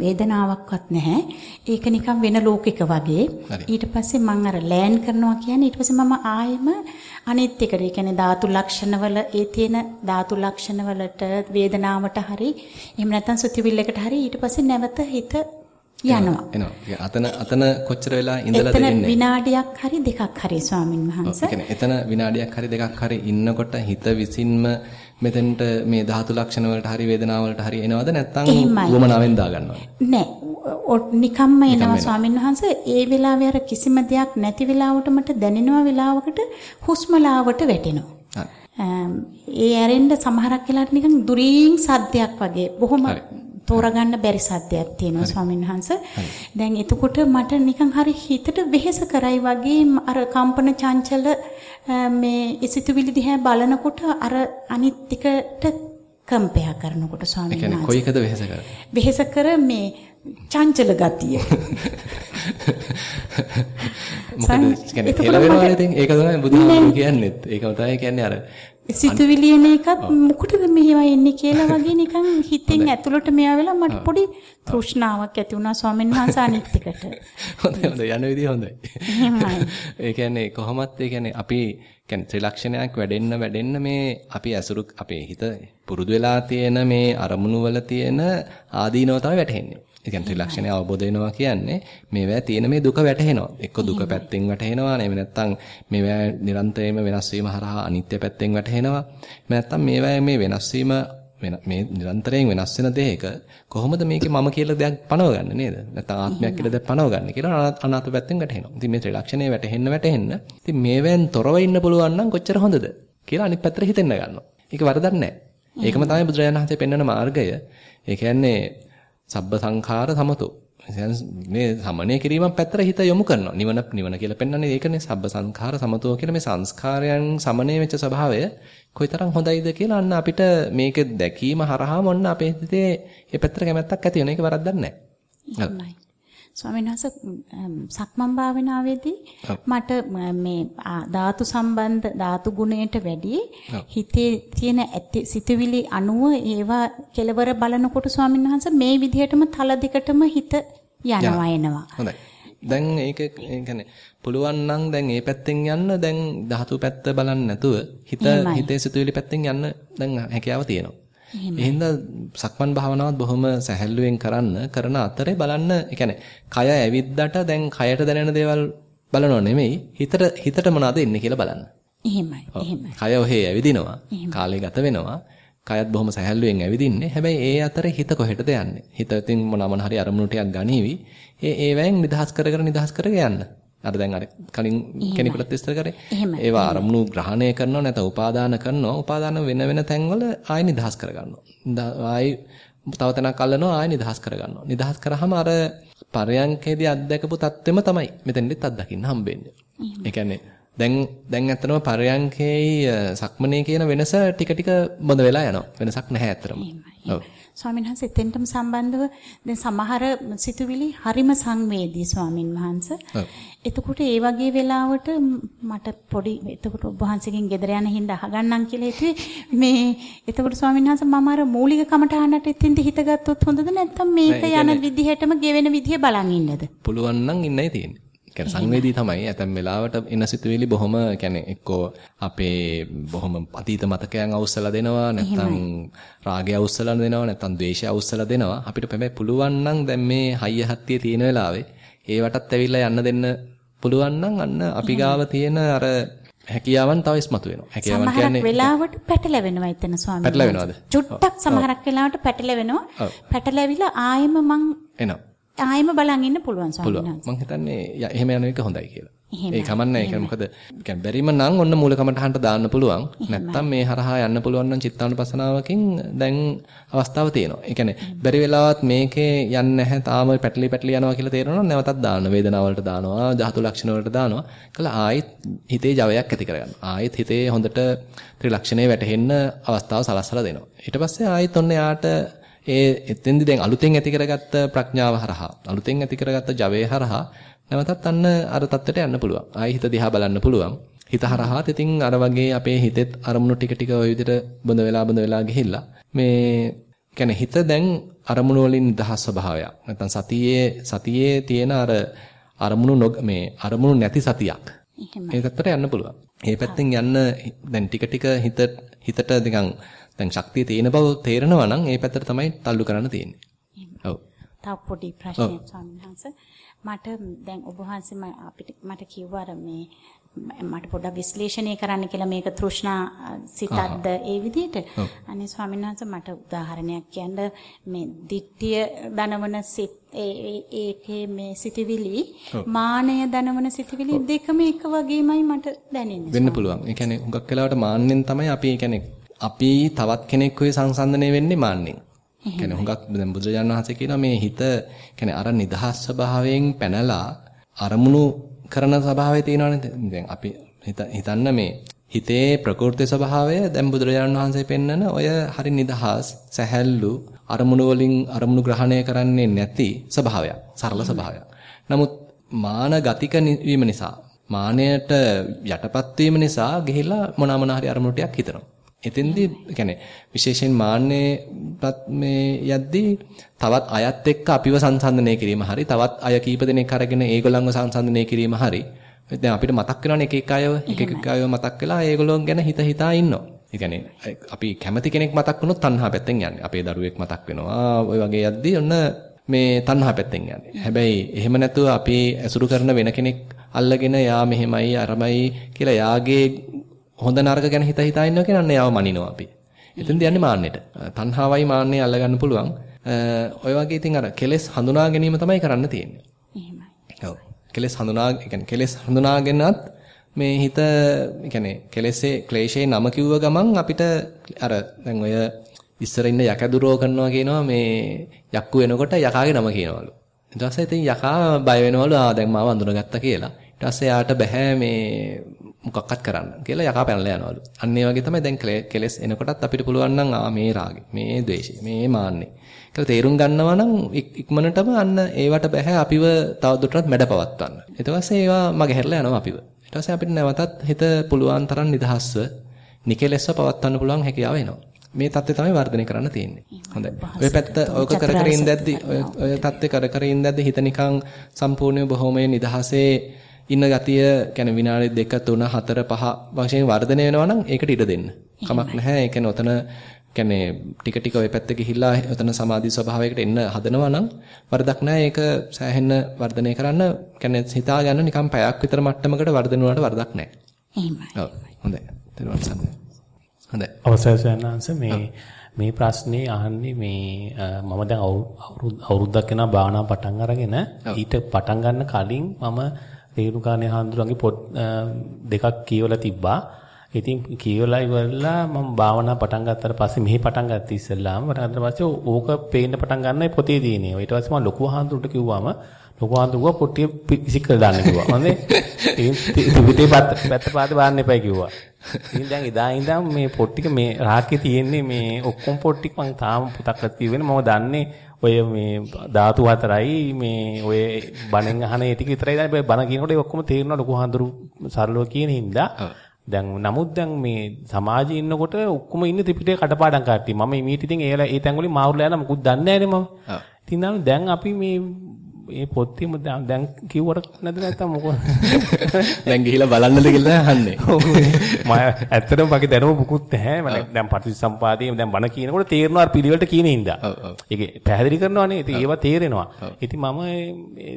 වේදනාවක්වත් නැහැ. ඒක නිකන් වෙන ලෝකෙක වගේ. ඊට පස්සේ මම අර ලෑන් කරනවා කියන්නේ ඊට පස්සේ මම ආයෙම අනිත් එකට ඒ කියන්නේ ධාතු ලක්ෂණවල ඒ තියෙන ධාතු ලක්ෂණවලට වේදනාවට හරි එහෙම නැත්නම් සුතිවිල්ලකට හරි ඊට පස්සේ නැවත හිත යනවා. එනවා. අතන අතන කොච්චර වෙලා ඉඳලාද එන්නේ? එතන විනාඩියක් හරි දෙකක් හරි ස්වාමින් වහන්සේ. එතන විනාඩියක් හරි දෙකක් හරි ඉන්නකොට හිත විසින්ම මෙතෙන්ට මේ ධාතු ලක්ෂණ වලට හරි වේදනාව වලට හරි එනවද නැත්නම් වමනාවෙන් දාගන්නවද? නෑ. නිකම්ම එනවා ස්වාමින් වහන්සේ. ඒ වෙලාවේ අර කිසිම දෙයක් නැති වෙලාවට මට දැනෙනවා වෙලාවකට හුස්මලාවට වැටෙනවා. ඒ ඇරෙන්න සමහරක් වෙලාවට නිකන් දුරින් සද්දයක් වගේ බොහොම තෝරගන්න බැරි සද්දයක් තියෙනවා ස්වාමීන් වහන්සේ. දැන් එතකොට මට නිකන් හරි හිතට වෙහෙස කරයි වගේ අර කම්පන චංචල මේ ඉසිතුවිලි දිහා බලනකොට අර අනිත් ටිකට කම්පයා කරනකොට ස්වාමීන් වහන්සේ. ඒ කියන්නේ කොයි එකද වෙහෙස කරන්නේ? වෙහෙස කර මේ චංචල ගතිය. මොකද කියන්නේ හෙලවෙනවා ඉතින් ඒක තමයි බුදුහාමුදුරු කියන්නේත්. ඒකම තමයි කියන්නේ අර සිතුවිලි එන එකත් මොකටද මෙහෙම එන්නේ කියලා වගේ නිකන් හිතෙන් ඇතුළට මෙයා වෙලා මට පොඩි තෘෂ්ණාවක් ඇති වුණා ස්වාමීන් වහන්සේ අනිත් එකට. හොඳයි හොඳයි යන විදිය හොඳයි. ඒ කියන්නේ කොහොමත් ඒ කියන්නේ අපි කියන්නේ ත්‍රිලක්ෂණයක් වැඩෙන්න වැඩෙන්න මේ අපි ඇසුරු අපේ හිත පුරුදු වෙලා තියෙන මේ අරමුණු වල තියෙන ආදීනව තමයි වැටහෙන්නේ. ඒ කියන්නේ ත්‍රිලක්ෂණය අවබෝධ වෙනවා කියන්නේ මේවා තියෙන මේ දුක වැටහෙනවා. එක්ක දුක පැත්තෙන් වැටහෙනවා නෙමෙයි නැත්තම් මේවා නිරන්තරයෙන්ම වෙනස් වීම හරහා අනිත්‍ය පැත්තෙන් වැටහෙනවා. නැත්තම් මේවා මේ වෙනස් වීම මේ නිරන්තරයෙන් වෙනස් වෙන දෙයක කොහොමද මේකේ මම කියලා දෙයක් පනවගන්නේ නේද? නැත්නම් ආත්මයක් කියලා දෙයක් පනවගන්නේ කියලා අනාත්ම පැත්තෙන් වැටහෙනවා. ඉතින් මේ ත්‍රිලක්ෂණය වැටහෙන්න වැටහෙන්න ඉතින් මේවෙන් තොරව ඉන්න පුළුවන් නම් කොච්චර හොඳද කියලා අනිත් පැත්තට හිතෙන්න ගන්නවා. ඒක වරදක් නැහැ. ඒකම තමයි බුදුරජාණන් වහන්සේ පෙන්වන මාර්ගය. ඒ කියන්නේ සබ්බ සංඛාර සමතෝ. මේ සමනය කිරීමක් පැත්තට හිත යොමු කරනවා. නිවන නිවන කියලා පෙන්වන්නේ ඒකනේ සබ්බ සංඛාර සමතෝ කියලා මේ සංස්කාරයන් සමනය වෙච්ච ස්වභාවය කොයිතරම් හොඳයිද කියලා අන්න අපිට මේක දැකීම හරහාම ඔන්න අපේ හිතේ මේ පැත්තට කැමැත්තක් ඇති වෙන එක වරද්දක් නැහැ. ස්වාමීන් වහන්සේ සක්මන් භාවනාවේදී මට මේ ධාතු සම්බන්ධ ධාතු ගුණයට වැඩි හිතේ තියෙන සිතුවිලි අණුව ඒවා කෙලවර බලනකොට ස්වාමීන් වහන්සේ මේ විදිහටම තල දෙකටම හිත යනවා එනවා. හොඳයි. දැන් ඒක කියන්නේ පුළුවන් නම් දැන් මේ පැත්තෙන් යන්න දැන් ධාතු පැත්ත බලන්න නැතුව හිත හිතේ සිතුවිලි පැත්තෙන් යන්න දැන් හැකියාව තියෙනවා. එහෙනම් සක්මන් භාවනාවත් බොහොම සැහැල්ලුවෙන් කරන්න කරන අතරේ බලන්න ඒ කය ඇවිද්දට දැන් කයට දැනෙන දේවල් බලනව නෙමෙයි හිතට හිතට මොනවද එන්නේ කියලා බලන්න. එහෙමයි. එහෙමයි. කය ඔහේ ඇවිදිනවා. කාලය ගත වෙනවා. කයත් බොහොම සැහැල්ලුවෙන් ඇවිදින්නේ. හැබැයි ඒ අතරේ හිත කොහෙටද යන්නේ? හිත ඉතින් මොන මොන හරි අරමුණු ටිකක් ගනීවි. ඒ ඒවෙන් නිදහස් කර කර නිදහස් කරගෙන යන්න. අර දැන් අර කලින් කෙනෙකුට විස්තර කරේ. ඒවා අරමුණු ග්‍රහණය කරනවා නැත්නම් උපාදාන කරනවා. උපාදාන වෙන වෙන තැන්වල ආයෙ නිදහස් කරගන්නවා. ආයෙ තව තැනක් අල්ලනවා ආයෙ නිදහස් කරගන්නවා. නිදහස් කරාම අර පරයන්කේදී අත්දකපු தත්වෙම තමයි මෙතෙන්දිත් අත්දකින්න හම්බෙන්නේ. ඒ කියන්නේ දැන් දැන් ඇත්තටම පරයන්කේයි සක්මනේ කියන වෙනස ටික ටික බඳ වෙලා යනවා. වෙනසක් නැහැ ඇත්තටම. ඔව්. ස්වාමීන් වහන්සේ එතෙන්ටම සම්බන්ධව දැන් සමහර සිතුවිලි හරිම සංවේදී ස්වාමින් වහන්සේ. එතකොට ඒ වගේ වෙලාවට මට පොඩි එතකොට ඔබ වහන්සේගෙන් ගෙදර යන හින්දා අහගන්නම් කියලා හිතුවේ මේ එතකොට ස්වාමීන් වහන්සේ මම අර මූලික කමටහනට එතෙන්ද හිතගත්තොත් හොඳද නැත්නම් මේක යන විදිහටම ගෙවෙන විදිහ බලන් ඉන්නද? පුළුවන් නම් ඉන්නයි තියෙන්නේ. කියන්නේ සංවේදී තමයි ඇතැම් වෙලාවට එන සිතුවිලි බොහොම කියන්නේ එක්කෝ අපේ බොහොම අතීත මතකයන් අවුස්සලා දෙනවා නැත්නම් රාගය අවුස්සලා දෙනවා නැත්නම් ද්වේෂය අවුස්සලා දෙනවා අපිට හැබැයි පුළුවන් නම් දැන් මේ හයිය හත්තිය තියෙන වෙලාවේ ඒවටත් ඇවිල්ලා යන්න දෙන්න පුළුවන් නම් අන්න අපි ගාව තියෙන අර හැකියාවන් තව ඉස්මතු වෙනවා. හැකියාවන් කියන්නේ වෙලාවට පැටලෙවෙනවා එතන ස්වාමීන් වහන්සේ. පැටලෙවෙනවද? චුට්ටක් සමහරක් වෙලාවට පැටලෙවෙනවා. පැටලෙවිලා ආයෙම මං එනවා. ආයෙම බලන් ඉන්න පුළුවන් ස්වාමීන් වහන්සේ. මම හිතන්නේ එහෙම යන එක හොඳයි කියලා. ඒ කමන්නේ ඒක මොකද يعني බැරිම නම් ඔන්න මූලකමටහන්ට දාන්න පුළුවන්. නැත්තම් මේ හරහා යන්න පුළුවන් නම් චිත්තානුපසනාවකින් දැන් අවස්ථාව තියෙනවා. ඒ කියන්නේ බැරි වෙලාවත් මේකේ යන්නේ නැහැ තාම පැටලි පැටලි යනවා කියලා තේරෙනවා නැවතත් දාන්න වේදනාව වලට දානවා, ධාතු ලක්ෂණ වලට දානවා. කළා ආයෙත් හිතේ ජවයක් ඇති කරගන්නවා. ආයෙත් හිතේ හොඳට ත්‍රිලක්ෂණේ වැටහෙන්න අවස්ථාව සලස්සලා දෙනවා. ඊට පස්සේ ආයෙත් ඔන්න යාට ඒ එතෙන්දි දැන් අලුතෙන් ඇති කරගත්ත ප්‍රඥාව හරහා අලුතෙන් ඇති කරගත්ත ජවයේ හරහා නැවතත් අන්න අර தත්තට යන්න පුළුවන්. ආයි හිත දිහා බලන්න පුළුවන්. හිත හරහාත් ඉතින් අර වගේ අපේ හිතෙත් අරමුණු ටික ටික ওই විදිහට බඳ වෙලා බඳ වෙලා ගිහිල්ලා මේ කියන්නේ හිත දැන් අරමුණු වලින් නිදහස් ස්වභාවයක්. නැත්තම් සතියේ සතියේ තියෙන අර අරමුණු මේ අරමුණු නැති සතියක්. ඒකට යන්න පුළුවන්. මේ පැත්තෙන් යන්න දැන් ටික ටික හිත හිතට නිකන් දැන් ශක්තිය තියෙන බව තේරෙනවා නම් ඒ පැත්තට තමයි තල්ලු කරන්න තියෙන්නේ. ඔව්. තව පොඩි ප්‍රශ්නයක් ස්වාමීන් වහන්සේ. මට දැන් ඔබ වහන්සේ අපිට මට කිව්වා මේ මට පොඩ්ඩක් විශ්ලේෂණය කරන්න කියලා මේක තෘෂ්ණා සිතක්ද ඒ විදිහට. අනේ ස්වාමීන් වහන්සේ මට උදාහරණයක් කියන්න මේ ditthිය දනවන සිත් ඒකේ මේ සිතවිලි මානය දනවන සිතවිලි දෙකම එක වගේමයි මට දැනෙන්නේ. වෙන්න පුළුවන්. ඒ කියන්නේ හුඟක් වෙලාවට මාන්නෙන් තමයි අපි කියන්නේ අපි තවත් කෙනෙක් වෙයි සංසන්දනය වෙන්නේ මාන්නෙන්. කියන්නේ හුඟක් දැන් බුදුරජාණන් වහන්සේ කියනවා මේ හිත කියන්නේ අර නිදහස් ස්වභාවයෙන් පැනලා අරමුණු කරන ස්වභාවය තියෙනවනේ. දැන් අපි හිතන්න මේ හිතේ ප්‍රකෘති ස්වභාවය දැන් බුදුරජාණන් වහන්සේ පෙන්නන ඔය හරි නිදහස් සැහැල්ලු අරමුණු වලින් අරමුණු ග්‍රහණය කරන්නේ නැති ස්වභාවයක්. සරල ස්වභාවයක්. නමුත් මාන ගතික වීම නිසා මානයට යටපත් වීම නිසා ගිහිලා මොනවා මොනවා හරි අරමුණු ටිකක් හිතනවා. එතෙන්දී يعني විශේෂයෙන් මාන්නේපත් මේ යද්දී තවත් අයත් එක්ක අපිව සංසන්දනය කිරීම හරි තවත් අය කීප දෙනෙක් අරගෙන ඒගොල්ලන්ව සංසන්දනය කිරීම හරි දැන් අපිට මතක් වෙනවනේ එක එක අයව එක එක අයව මතක් වෙලා ඒගොල්ලෝ ගැන හිත හිතා ඉන්නවා. ඒ කියන්නේ අපි කැමති කෙනෙක් මතක් වුණොත් තණ්හා පැත්තෙන් යන්නේ. අපේ දරුවෙක් මතක් වෙනවා. ওই වගේ යද්දී ඔන්න මේ තණ්හා පැත්තෙන් යන්නේ. හැබැයි එහෙම නැතුව අපි ඇසුරු කරන වෙන කෙනෙක් අල්ලගෙන යා මෙහෙමයි අරමයි කියලා යාගේ හොඳ නරක ගැන හිත හිතා ඉන්නවා කියන අන්න යාව මනිනවා අපි. එතෙන්ද යන්නේ මාන්නෙට. තණ්හාවයි මාන්නේ අල්ලගන්න පුළුවන්. ඔය වගේ ඉතින් අර කෙලෙස් හඳුනා ගැනීම තමයි කරන්න තියෙන්නේ. එහෙමයි. ඔව්. කෙලෙස් හඳුනා يعني කෙලෙස් හඳුනාගෙනත් මේ හිත يعني කෙලෙස්ේ ක්ලේශේ නම කිව්ව ගමන් අපිට අර දැන් ඔය ඉස්සර ඉන්න යකදුරෝ කරනවා කියනවා මේ යක්කු වෙනකොට යකාගේ නම කියනවලු. ඊට පස්සේ ඉතින් යකා බය වෙනවලු ආ දැන් මාව අඳුනගත්තා කියලා. ඊට පස්සේ යාට බෑ මේ මොකක්වත් කරන්න කියලා යකා පැනලා යනවලු. අන්න ඒ වගේ තමයි දැන් කෙලස් එනකොටත් අපිට පුළුවන් නම් ආ මේ රාගෙ, මේ ද්වේෂය, මේ මාන්නේ. කියලා තේරුම් ගන්නවා නම් ඉක්මනටම අන්න ඒවට බෑ අපිව තවදුරටත් මැඩපවත්වන්න. ඊට පස්සේ ඒවා මගේ හැරලා යනවා අපිව. ඊට පස්සේ අපිට නැවතත් හිත පුළුවන් තරම් නිදහස්ව නිකලෙස්ව පවත්වන්න පුළුවන් හැකියාව එනවා. මේ தත්ත්වය තමයි වර්ධනය කරන්න තියෙන්නේ. හොඳයි. ඔය පැත්ත ඕක කර කර ඉඳද්දි ඔය தත්ත්වය කර කර ඉඳද්දි හිත නිකන් සම්පූර්ණයෙන් බොහොමයේ නිදහසේ ඉන්න ගතිය කියන්නේ විනාඩි 2 3 4 5 වශයෙන් වර්ධනය වෙනවා නම් ඒකට ඉඩ දෙන්න. කමක් නැහැ. ඒ කියන්නේ ඔතන කියන්නේ ටික ටික ওই පැත්ත ගිහිල්ලා ඔතන සමාධි ස්වභාවයකට එන්න හදනවා නම් වරදක් නැහැ. ඒක සෑහෙන්න වර්ධනය කරන්න කියන්නේ හිතා ගන්න නිකන් පැයක් විතර මට්ටමකට වර්ධන වුණාට වරදක් නැහැ. එහෙමයි. ඔව්. හොඳයි. ඊට පස්සේ හොඳයි. අවසරයි සයන්හන්ස මේ මේ ප්‍රශ්නේ අහන්නේ මේ මම දැන් අවුරුද්දක් යන භාවනා පටන් අරගෙන ඊට පටන් ගන්න කලින් මම රේණුකානේ හාමුදුරන්ගේ පොත් දෙකක් කියවලා තිබ්බා. ඉතින් කියවලා ඉවරලා මම භාවනා පටන් ගත්තාට පස්සේ මෙහි පටන් ගත්ත ඉස්සෙල්ලාම පටන් ගත්තාට පස්සේ ඕක පේන්න පටන් ගන්නයි පොතේ තියෙන්නේ. ඊට පස්සේ මම ලොකු හාමුදුරට කිව්වම ලොකු හාමුදුරුවෝ පොට්ටිය විසික් කරලා දාන්න කිව්වා. හොඳේ. ඉතින් පිටේ පැත්ත පාද බාන්න එපා කිව්වා. ඉතින් දැන් එදා ඉඳන් මේ පොට්ටික මේ රාකේ තියෙන්නේ මේ ඔක්කොම පොට්ටික් මම තාම පුතක් තියෙන්නේ මම දන්නේ ඔය මේ ධාතු හතරයි මේ ඔය බණෙන් අහන ඒ ටික විතරයි. දැන් බණ කියනකොට ඒ ඔක්කොම තේරෙනවා ලොකු හඳුරු සරලව කියන හින්දා. දැන් නමුත් දැන් මේ සමාජයේ ඉන්නකොට ඔක්කොම ඉන්නේ ත්‍රිපිටකේ කටපාඩම් කට්ටිය. මම මීට ඉතින් ඒලා ඒ තැන් වලින් මාරුලා යන මොකුත් දන්නේ නැහැ නේ මම. ඉතින් දැන් අපි මේ ඒ පොත්තේම දැන් කිව්වට නැද නැත්තම් මොකද? දැන් ගිහිලා බලන්නද කියලා අහන්නේ. මම ඇත්තටම මගේ දැනුම මුකුත් නැහැ. මම දැන් පටිච්චසම්පාදයේ දැන් බණ කියනකොට තේරෙනවා පිළිවෙලට කියන හින්දා. ඒක පැහැදිලි කරනවානේ ඉතින් ඒවා තේරෙනවා. ඉතින් මම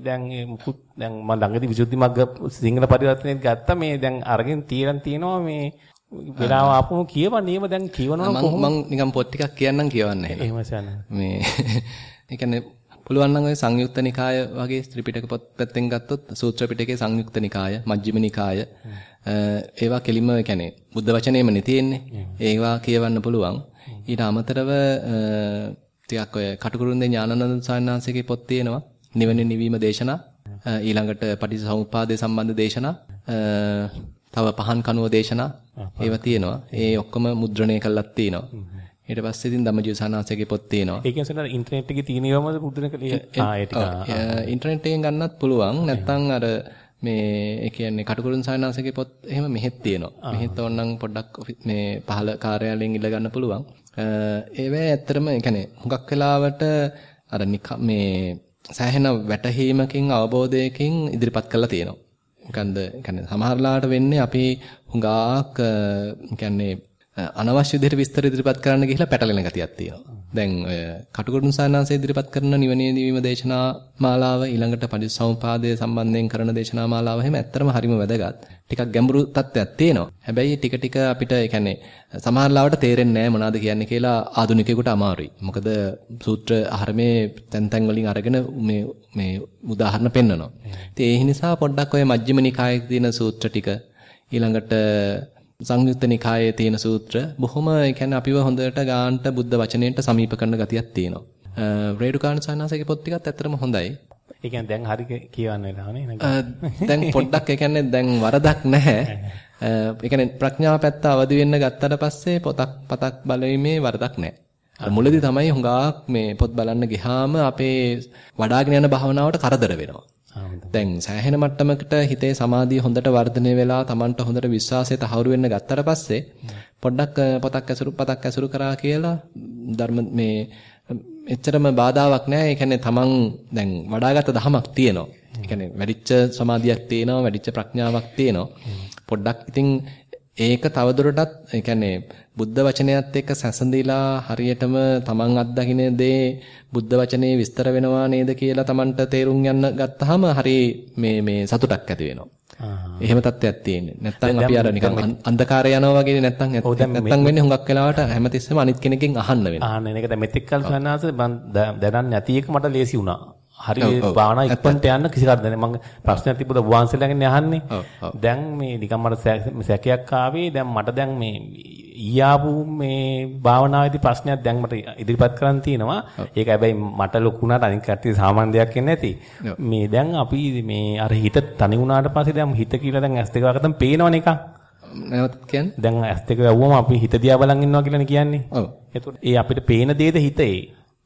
දැන් මුකුත් දැන් මම ළඟදී විසුද්ධි මග්ග සිංහල පරිවර්තනයේත් ගත්තා. මේ දැන් අරගෙන තියලා තියෙනවා මේ වෙලාව ආපුම කියවන්නේම දැන් කියවනවා කොහොමද? මම නිකන් පොත් ටිකක් කියන්නම් කියවන්නේ එහෙම මේ ඒ කියන්නේ පුළුවන් නම් ඔය සංයුක්ත නිකාය වගේ ත්‍රිපිටක පොත් පැත්තෙන් ගත්තොත් සූත්‍ර පිටකේ සංයුක්ත නිකාය, මජ්ක්‍ධිම නිකාය ඒවා කෙලින්ම يعني බුද්ධ වචනේමනේ තියෙන්නේ. ඒවා කියවන්න පුළුවන්. ඊට අමතරව ටිකක් ඔය කටුකුරුන්දේ ඥානানন্দ සාන්නාංශයේ පොත් තියෙනවා. නිවන නිවීම දේශනා ඊළඟට පටිච්චසමුප්පාදේ සම්බන්ධ දේශනා තව පහන් කනුව දේශනා ඒවා තියෙනවා. ඒ ඔක්කොම මුද්‍රණය කරලා තියෙනවා. ඊට පස්සේ ඉතින් ධම්මජීවසනාංශයේ පොත් තියෙනවා. ඒ කියන්නේ ඉන්ටර්නෙට් එකේ තියෙනවමද මුද්‍රණය කළේ? ආ ඒ ටික. ඉන්ටර්නෙට් එකෙන් ගන්නත් පුළුවන්. නැත්නම් අර මේ ඒ කියන්නේ කටුකුරුන් සායනාංශයේ පොත් එහෙම මෙහෙත් තියෙනවා. මෙහෙත් ඕනනම් පොඩ්ඩක් මේ පහල කාර්යාලයෙන් ඉල්ල ගන්න පුළුවන්. ඒවැ ඇත්තටම ඒ කියන්නේ හුඟක් වෙලාවට අර මේ සෑහෙන වැටහීමකින් අවබෝධයකින් ඉදිරිපත් කරලා තියෙනවා. මොකන්ද? කියන්නේ සමහරලාට වෙන්නේ අපි හුඟාක් කියන්නේ අනවශ්‍ය විදිහට විස්තර ඉදිරිපත් කරන්න ගිහිල්ලා පැටලෙන ගතියක් තියෙනවා. දැන් ඔය කටුකුරුන් සානාංශය ඉදිරිපත් කරන නිවනේ නිවීම දේශනා මාලාව ඊළඟට පටිච්චසමුපාදය සම්බන්ධයෙන් කරන දේශනා මාලාව එහෙම ඇත්තටම හරිම වැදගත්. ටිකක් ගැඹුරු තත්ත්වයක් තියෙනවා. හැබැයි ටික ටික අපිට ඒ කියන්නේ සමහර ලාවට තේරෙන්නේ නැහැ මොනවද කියන්නේ කියලා ආධුනිකයෙකුට අමාරුයි. මොකද සූත්‍ර ආහාරමේ තැන් තැන් වලින් අරගෙන මේ මේ උදාහරණ පෙන්නනවා. ඉතින් ඒ නිසා පොඩ්ඩක් ඔය මජ්ක්‍ධිම නිකායේ තියෙන සූත්‍ර ටික ඊළඟට සංයුත්ත නිකායේ තියෙන සූත්‍ර බොහොම ඒ කියන්නේ අපිව හොඳට ගාන්ට බුද්ධ වචනයට සමීප කරන ගතියක් තියෙනවා. රේඩුකාණ සානාසගේ පොත් ටිකත් ඇත්තටම හොඳයි. ඒ කියන්නේ දැන් හරි කියවන්න වෙලාවනේ දැන් පොඩ්ඩක් ඒ කියන්නේ දැන් වරදක් නැහැ. ඒ කියන්නේ ප්‍රඥාව පැත්ත අවදි වෙන්න ගත්තට පස්සේ පොතක් පතක් බලීමේ වරදක් නැහැ. අර මුලදී තමයි හුඟක් මේ පොත් බලන්න ගියාම අපේ වඩාගෙන යන භාවනාවට කරදර වෙනවා. දැන් සෑහෙන මට්ටමකට හිතේ සමාධිය හොඳට වර්ධනය වෙලා Tamanට හොඳට විශ්වාසය තහවුරු වෙන්න ගත්තට පස්සේ පොඩ්ඩක් පොතක් ඇසුරු පතක් ඇසුරු කරා කියලා ධර්ම මේ එච්චරම බාධාවක් නැහැ. ඒ කියන්නේ තමන් දැන් වඩාගත් දහමක් තියෙනවා. ඒ කියන්නේ වැඩිච්ච සමාධියක් තියෙනවා, වැඩිච්ච ප්‍රඥාවක් තියෙනවා. පොඩ්ඩක් ඉතින් ඒක තවදුරටත් ඒ කියන්නේ බුද්ධ වචනයත් එක්ක සැසඳිලා හරියටම තමන් අත්දකින්න දේ බුද්ධ වචනේ විස්තර වෙනවා නේද කියලා තමන්ට තේරුම් යන්න ගත්තාම හරි මේ මේ සතුටක් ඇති වෙනවා. එහෙම තත්ත්වයක් තියෙන්නේ. නැත්තම් අපි අර නිකන් අන්ධකාරය යනවා වගේ නැත්තම් නැත්තම් වෙන්නේ හුඟක් වෙලාවට හැමතිස්සෙම අනිත් කෙනකින් අහන්න වෙනවා. අහන්න එන එක දැන් මෙතෙක් කල් සන්නාස මම දැනන්නේ නැති එක මට ලේසි වුණා. හරි භාවනා ඉක්මනට යන්න කිසි කරදරයක් නැහැ. මම ප්‍රශ්නයක් තිබුණා වහන්සේලාගෙන් අහන්නේ. දැන් මේ නිකන් මට සැකයක් ආවේ. දැන් මට දැන් මේ ඊයාපු මේ භාවනාවේදී ප්‍රශ්නයක් දැන් මට ඉදිරිපත් කරන්න තියෙනවා. ඒක හැබැයි මට ලොකු වුණාට අනිත් කට්ටිය සාමාන්‍ය දෙයක් වෙන්නේ නැති. මේ දැන් අපි මේ අර හිත තනි වුණාට පස්සේ දැන් හිත කියලා දැන් ඇස් දෙක වගතම පේනවනේ එකක්. නැවත කියන්නේ දැන් ඇස් දෙක වැවුවම අපි හිත දිහා බලන් ඉන්නවා කියලානේ කියන්නේ. ඔව්. එතකොට ඒ අපිට පේන දේද හිතේ.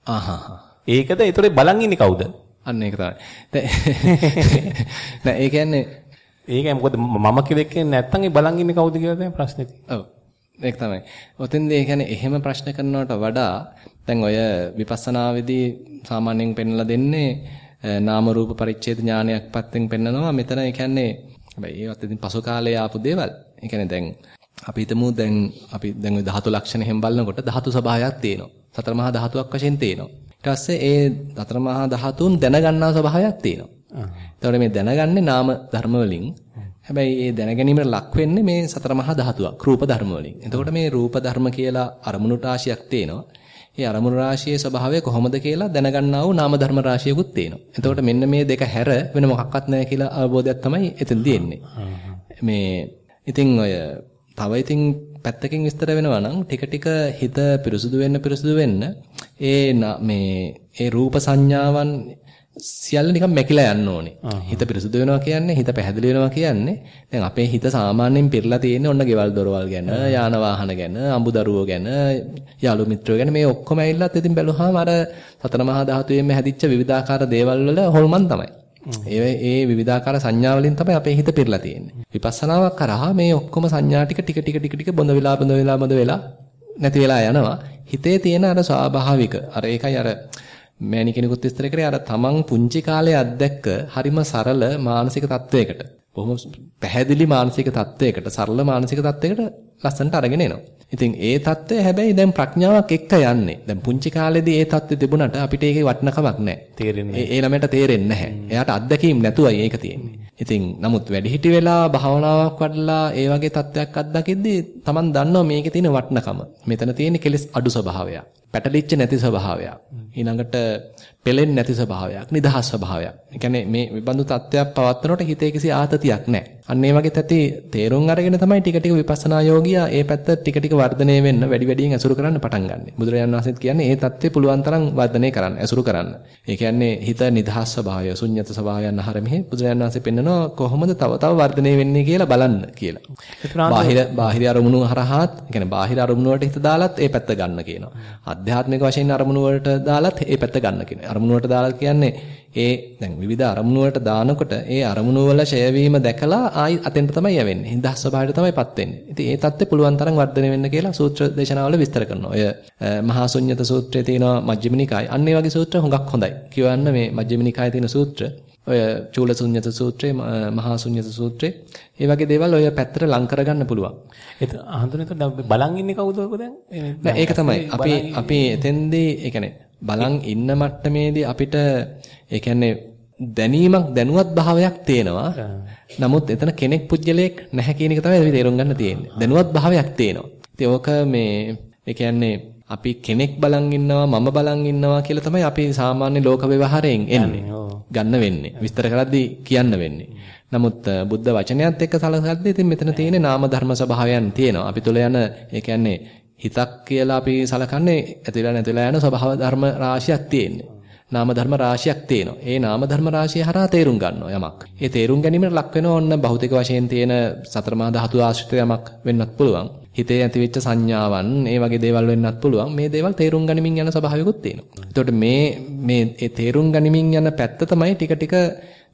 ආහා. ඒකද ඒතොරේ බලන් ඉන්නේ කවුද? අන්න ඒක තමයි. නෑ ඒ කියන්නේ ඒකයි මොකද මම කියලා නැත්තම් ඒ බලන් ඉන්නේ කවුද කියලා තමයි ප්‍රශ්නේ තියෙන්නේ. ඔව්. ඒක තමයි. ඔතෙන්දී ඒ කියන්නේ එහෙම ප්‍රශ්න කරනවට වඩා දැන් ඔය විපස්සනාවේදී සාමාන්‍යයෙන් පෙන්වලා දෙන්නේ නාම රූප පරිච්ඡේද ඥානයක් පැත්තෙන් පෙන්නනවා. මෙතන ඒ කියන්නේ හැබැයි ඒවත් ඉතින් පසු කාලේ ආපු දේවල්. ඒ කියන්නේ දැන් අපි හිතමු දැන් අපි දැන් ওই ධාතු ලක්ෂණ හැම බලනකොට ධාතු ස්වභාවයක් තියෙනවා. සතර මහා ධාතුවක් වශයෙන් තියෙනවා. ඊට පස්සේ ඒ සතර මහා ධාතුන් දැනගන්නා ස්වභාවයක් තියෙනවා. එතකොට මේ දැනගන්නේ නාම ධර්ම වලින්. හැබැයි ඒ දැනගැනීමට ලක් වෙන්නේ මේ සතර මහා ධාතුවක් රූප ධර්ම වලින්. එතකොට මේ රූප ධර්ම කියලා අරමුණු රාශියක් තියෙනවා. ඒ අරමුණු රාශියේ ස්වභාවය කොහොමද කියලා දැනගන්නා වූ නාම ධර්ම රාශියකුත් තියෙනවා. එතකොට මෙන්න මේ දෙක හැර වෙන මොකක්වත් නැහැ කියලා අවබෝධයක් තමයි එතෙන්දී එන්නේ. මේ ඉතින් ඔය තව ඉතින් පැත්තකින් විස්තර වෙනවා නම් ටික ටික හිත පිරිසුදු වෙන්න පිරිසුදු වෙන්න ඒ මේ ඒ රූප සංඥාවන් සියල්ල නිකන් මැකිලා යන්න ඕනේ. හිත පිරිසුදු වෙනවා කියන්නේ හිත පැහැදිලි වෙනවා කියන්නේ දැන් අපේ හිත සාමාන්‍යයෙන් පිරලා තියෙන්නේ ඔන්න ගෙවල් දොරවල් ගැන, යාන වාහන ගැන, අඹදරුවෝ ගැන, යාළු මිත්‍රයෝ ගැන මේ ඔක්කොම ඇවිල්ලත් ඉතින් බැලුවාම අර සතර මහා ධාතුයෙන්ම හැදිච්ච විවිධාකාර දේවල් වල හොල්මන් තමයි. ඒ ඒ විවිධාකාර සංඥා වලින් තමයි අපේ හිත පිරලා තියෙන්නේ. විපස්සනාවක් කරා මේ ඔක්කොම සංඥා ටික ටික ටික ටික බොඳ වෙලා බොඳ වෙලා බොඳ වෙලා නැති වෙලා යනවා. හිතේ තියෙන අර ස්වාභාවික. අර ඒකයි අර මෑණි කෙනෙකුත් විස්තර කරේ අර තමන් පුංචි කාලේ අත්දැක්ක හරිම සරල මානසික තත්වයකට. බොහොම පැහැදිලි මානසික තත්වයකට සරල මානසික තත්වයකට ලස්සනට අරගෙන එනවා. ඉතින් ඒ தত্ত্বය හැබැයි දැන් ප්‍රඥාවක් එක්ක යන්නේ. දැන් පුංචි කාලේදී ඒ தত্ত্বය තිබුණාට අපිට ඒකේ වටිනකමක් නැහැ. තේරෙන්නේ. ඒ ළමයට තේරෙන්නේ නැහැ. එයාට අත්දැකීම් නැතුවයි ඒක තියෙන්නේ. ඉතින් නමුත් වැඩිහිටි වෙලා භාවනාවක් වඩලා ඒ වගේ தত্ত্বයක් අත්දකිද්දී Taman දන්නවා මේකේ තියෙන වටිනකම. මෙතන තියෙන කෙලෙස් අඩු ස්වභාවයක්. පැටලිච්ච නැති ස්වභාවයක්. ඊළඟට පෙලෙන්නේ නැති ස්වභාවයක්. නිදහස් ස්වභාවයක්. ඒ කියන්නේ මේ විබඳු தত্ত্বයක් පවත්නකොට හිතේ කිසි ආතතියක් නැහැ. අන්න ඒ වගේ තැති තේරුම් අරගෙන තමයි ටික ටික විපස්සනා යෝගියා ඒ පැත්ත ටික ටික වර්ධනය වෙන්න වැඩි වැඩියෙන් ඇසුරු කරන්න පටන් ගන්න. බුදුරජාණන් වහන්සේත් කියන්නේ ඒ தත්ත්වය පුළුවන් තරම් වර්ධනය කරන්න, ඇසුරු කරන්න. ඒ කියන්නේ හිත නිදහස් ස්වභාවය, ශුන්්‍යත ස්වභාවයන් අහරෙමෙහි බුදුරජාණන් වහන්සේ පෙන්නනවා කොහොමද තව තව වර්ධනය වෙන්නේ කියලා බලන්න කියලා. බාහිර බාහිර අරමුණු හරහාත්, ඒ කියන්නේ බාහිර අරමුණු වලට හිත දාලත් ඒ පැත්ත ගන්න කියනවා. ආධ්‍යාත්මික වශයෙන් අරමුණු වලට දාලත් ඒ පැත්ත ගන්න කියනවා. අරමුණු වලට දාලා කියන්නේ ඒ දැන් විවිධ අරමුණු වලට දානකොට ඒ අරමුණු වල ෂය දැකලා ආයි අතෙන්ට තමයි යවෙන්නේ. හිඳස් ස්වභාවයට තමයිපත් වෙන්නේ. ඉතින් ඒ தත්ත්වය පුළුවන් තරම් වර්ධනය වෙන්න කියලා සූත්‍ර දේශනාවල විස්තර කරනවා. ඔය මහා ශුන්්‍යත සූත්‍රයේ තියෙනවා මජ්ක්‍ධිම නිකාය. අන්න ඒ වගේ සූත්‍ර හුඟක් හොඳයි. කියවන්න මේ මජ්ක්‍ධිම නිකායේ තියෙන සූත්‍ර ඔය චූලසුඤ්ඤත සූත්‍රේ මහා ශුඤ්ඤත සූත්‍රේ ඒ වගේ දේවල් ඔය පැත්තට ලං කරගන්න පුළුවන්. ඒක අහඳුනේත බලන් ඉන්නේ කවුද ඔක දැන්? ඒක තමයි. අපි අපි එතෙන්දී ඒ කියන්නේ බලන් ඉන්න මට්ටමේදී අපිට ඒ කියන්නේ දැනීමක් දැනුවත් භාවයක් තේනවා. නමුත් එතන කෙනෙක් පුජ්‍යලයක් නැහැ කියන එක තමයි අපි තේරුම් ගන්න තියෙන්නේ. දැනුවත් භාවයක් තේනවා. ඉතින් ඕක මේ ඒ කියන්නේ අපි කෙනෙක් බලන් ඉන්නවා මම බලන් ඉන්නවා කියලා තමයි අපි සාමාන්‍ය ලෝක ව්‍යවහාරයෙන් එන්නේ. ගන්න වෙන්නේ. විස්තර කරද්දී කියන්න වෙන්නේ. නමුත් බුද්ධ වචනයත් එක්ක සලකද්දී ඉතින් මෙතන තියෙන නාම ධර්ම ස්වභාවයන් තියෙනවා. අපි තුල යන ඒ කියන්නේ හිතක් කියලා අපි සලකන්නේ ඇතිලා නැතිලා යන ස්වභාව ධර්ම රාශියක් තියෙන්නේ. නාම ධර්ම රාශියක් තියෙනවා. ඒ නාම ධර්ම රාශිය හරහා තේරුම් ගන්නවා යමක්. ඒ තේරුම් ගැනීමට ලක් වෙන ඕන්න භෞතික වශයෙන් තියෙන සතර මහා ධාතු ආශ්‍රිත යමක් වෙන්නත් පුළුවන්. හිතේ ඇතිවෙච්ච සංඥාවන් ඒ වගේ දේවල් වෙන්නත් පුළුවන්. මේ දේවල් තේරුම් ගනිමින් යන ස්වභාවයකුත් තියෙනවා. එතකොට මේ මේ ඒ තේරුම් ගනිමින් යන පැත්ත තමයි ටික ටික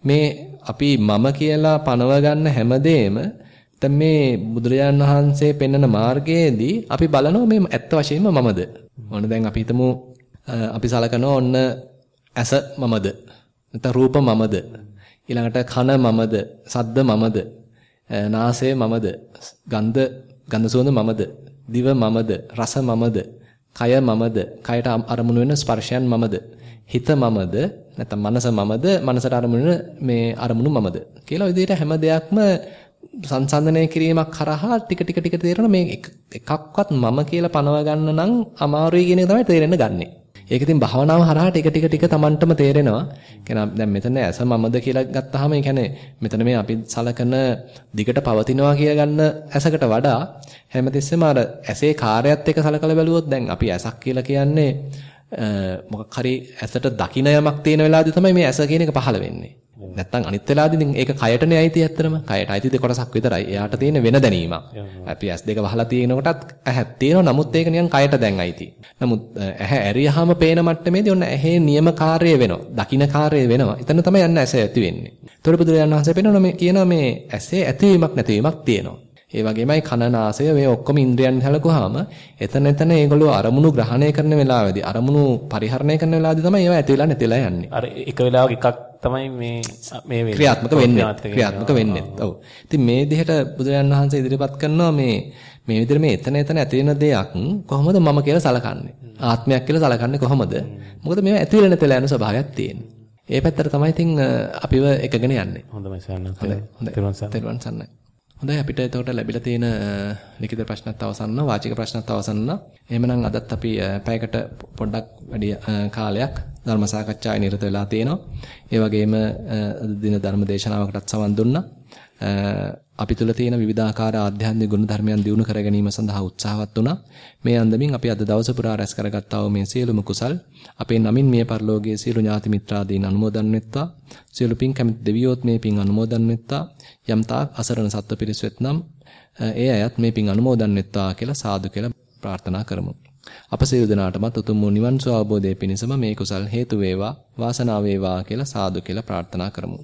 මේ අපි මම කියලා පනව ගන්න හැමදේම දැන් මේ බුදුරජාණන් වහන්සේ පෙන්වන මාර්ගයේදී අපි බලනවා මේ ඇත්ත වශයෙන්ම මමද? ඕන දැන් අපි හිතමු අපි සලකනවා ඔන්න ඇස මමද? නැත්නම් රූප මමද? ඊළඟට කන මමද? සද්ද මමද? නාසය මමද? ගන්ධ ගන්ධ සුවඳ මමද? දිව මමද? රස මමද? කය මමද? කයට අරමුණු වෙන ස්පර්ශයන් මමද? හිත මමද? නැත්නම් මනස මමද? මනසට අරමුණු මේ අරමුණු මමද? කියලා විදිහට හැම දෙයක්ම සංසන්දනය කිරීමක් කරහා ටික ටික ටික තේරෙන මේ එකක්වත් මම කියලා පනව ගන්න නම් අමාරුයි කියන එක තමයි තේරෙන්න ගන්නේ. ඒක ඉතින් භාවනාව හරහා ටික ටික ටික Tamanටම තේරෙනවා. කියන්නේ දැන් මෙතන ඇස මමද කියලා ගත්තාම ඒ කියන්නේ මෙතන මේ අපි සලකන දිගට පවතිනවා කියලා ගන්න ඇසකට වඩා හැමතිස්සෙම අර ඇසේ කාර්යයත් එක්ක සලකලා බැලුවොත් දැන් අපි ඇසක් කියලා කියන්නේ මොකක් හරි ඇසට දකින්න යමක් තියෙන වෙලාවදී තමයි මේ ඇස කියන එක පහළ වෙන්නේ. නැත්තම් අනිත් වෙලාවදී ඉතින් ඒක කයටනේ අයිති ඇත්තටම. කයට අයිති දෙ කොටසක් විතරයි. එයාට තියෙන වෙන දැනීමක්. අපි ඇස් දෙක වහලා තියෙනකොටත් ඇහක් තියෙනවා. නමුත් ඒක නිකන් කයට දැන් අයිති. නමුත් ඇහැ ඇරියාම පේන මට්ටමේදී ඔන්න ඇහි නියම කාර්යය වෙනවා. දකින්න කාර්යය වෙනවා. එතන තමයි යන්න ඇස ඇති වෙන්නේ. ඒතකොට බුදුරජාණන් වහන්සේ පෙන්නනවා මේ කියනවා මේ ඇසේ ඇතිවීමක් නැතිවීමක් තියෙනවා. ඒ වගේමයි කන නාසය මේ ඔක්කොම ඉන්ද්‍රියන් හැලකුවාම එතන එතන ඒගොල්ලෝ අරමුණු ග්‍රහණය කරන වෙලාවේදී අරමුණු පරිහරණය කරන වෙලාවේදී තමයි ඒවා ඇති වෙලා නැති වෙලා යන්නේ. අර එක වෙලාවක එකක් තමයි මේ මේ වෙන්නේ. ක්‍රියාත්මක වෙන්නේ. ක්‍රියාත්මක වෙන්නේ. ඔව්. ඉතින් මේ විදිහට බුදුරජාණන් වහන්සේ ඉදිරිපත් කරනවා මේ මේ විදිහට මේ එතන එතන ඇති වෙන දෙයක් කොහොමද මම කියලා සලකන්නේ? ආත්මයක් කියලා සලකන්නේ කොහොමද? මොකද මේවා ඇති වෙලා නැති වෙලා යන ස්වභාවයක් තියෙනවා. ඒ පැත්තට තමයි ඉතින් අපිව එකගෙන යන්නේ. හොඳයි සයන්නා. හොඳයි. තෙරුවන් සරණයි. හොඳයි අපිට එතකොට ලැබිලා තියෙන ලිඛිත ප්‍රශ්නත් අවසන් වාචික ප්‍රශ්නත් අවසන් එහෙමනම් අදත් අපි පැයකට පොඩ්ඩක් වැඩි කාලයක් ධර්ම සාකච්ඡාවේ නිරත වෙලා තියෙනවා. ඒ වගේම දින ධර්ම දේශනාවකටත් සවන් දුන්නා. අපි තුල තියෙන විවිධාකාර ආධ්‍යාත්මික ගුණ ධර්මයන් දියුණු කර ගැනීම සඳහා උත්සාහවත් වුණා. මේ අන්දමින් අපි අද දවස පුරා රැස් කරගත්තා වූ මේ සියලුම කුසල් අපේ නමින් මිය පරලෝකයේ සියලු ඥාති මිත්‍රාදීන් අනුමෝදන් වෙත්වා. සියලු පින් කැමති දෙවියෝත් මේ පින් අනුමෝදන් වෙත්වා. යම් තාක් අසරණ සත්ව පිරිස් වෙත්නම් ඒ අයත් මේ පින් අනුමෝදන් වෙත්වා කියලා සාදු කියලා ප්‍රාර්ථනා කරමු. අප සියලු දෙනාටමත් උතුම් වූ නිවන් සුව අවබෝධය පිණිසම මේ කුසල් හේතු වේවා වාසනාව වේවා කියලා සාදු කියලා ප්‍රාර්ථනා කරමු.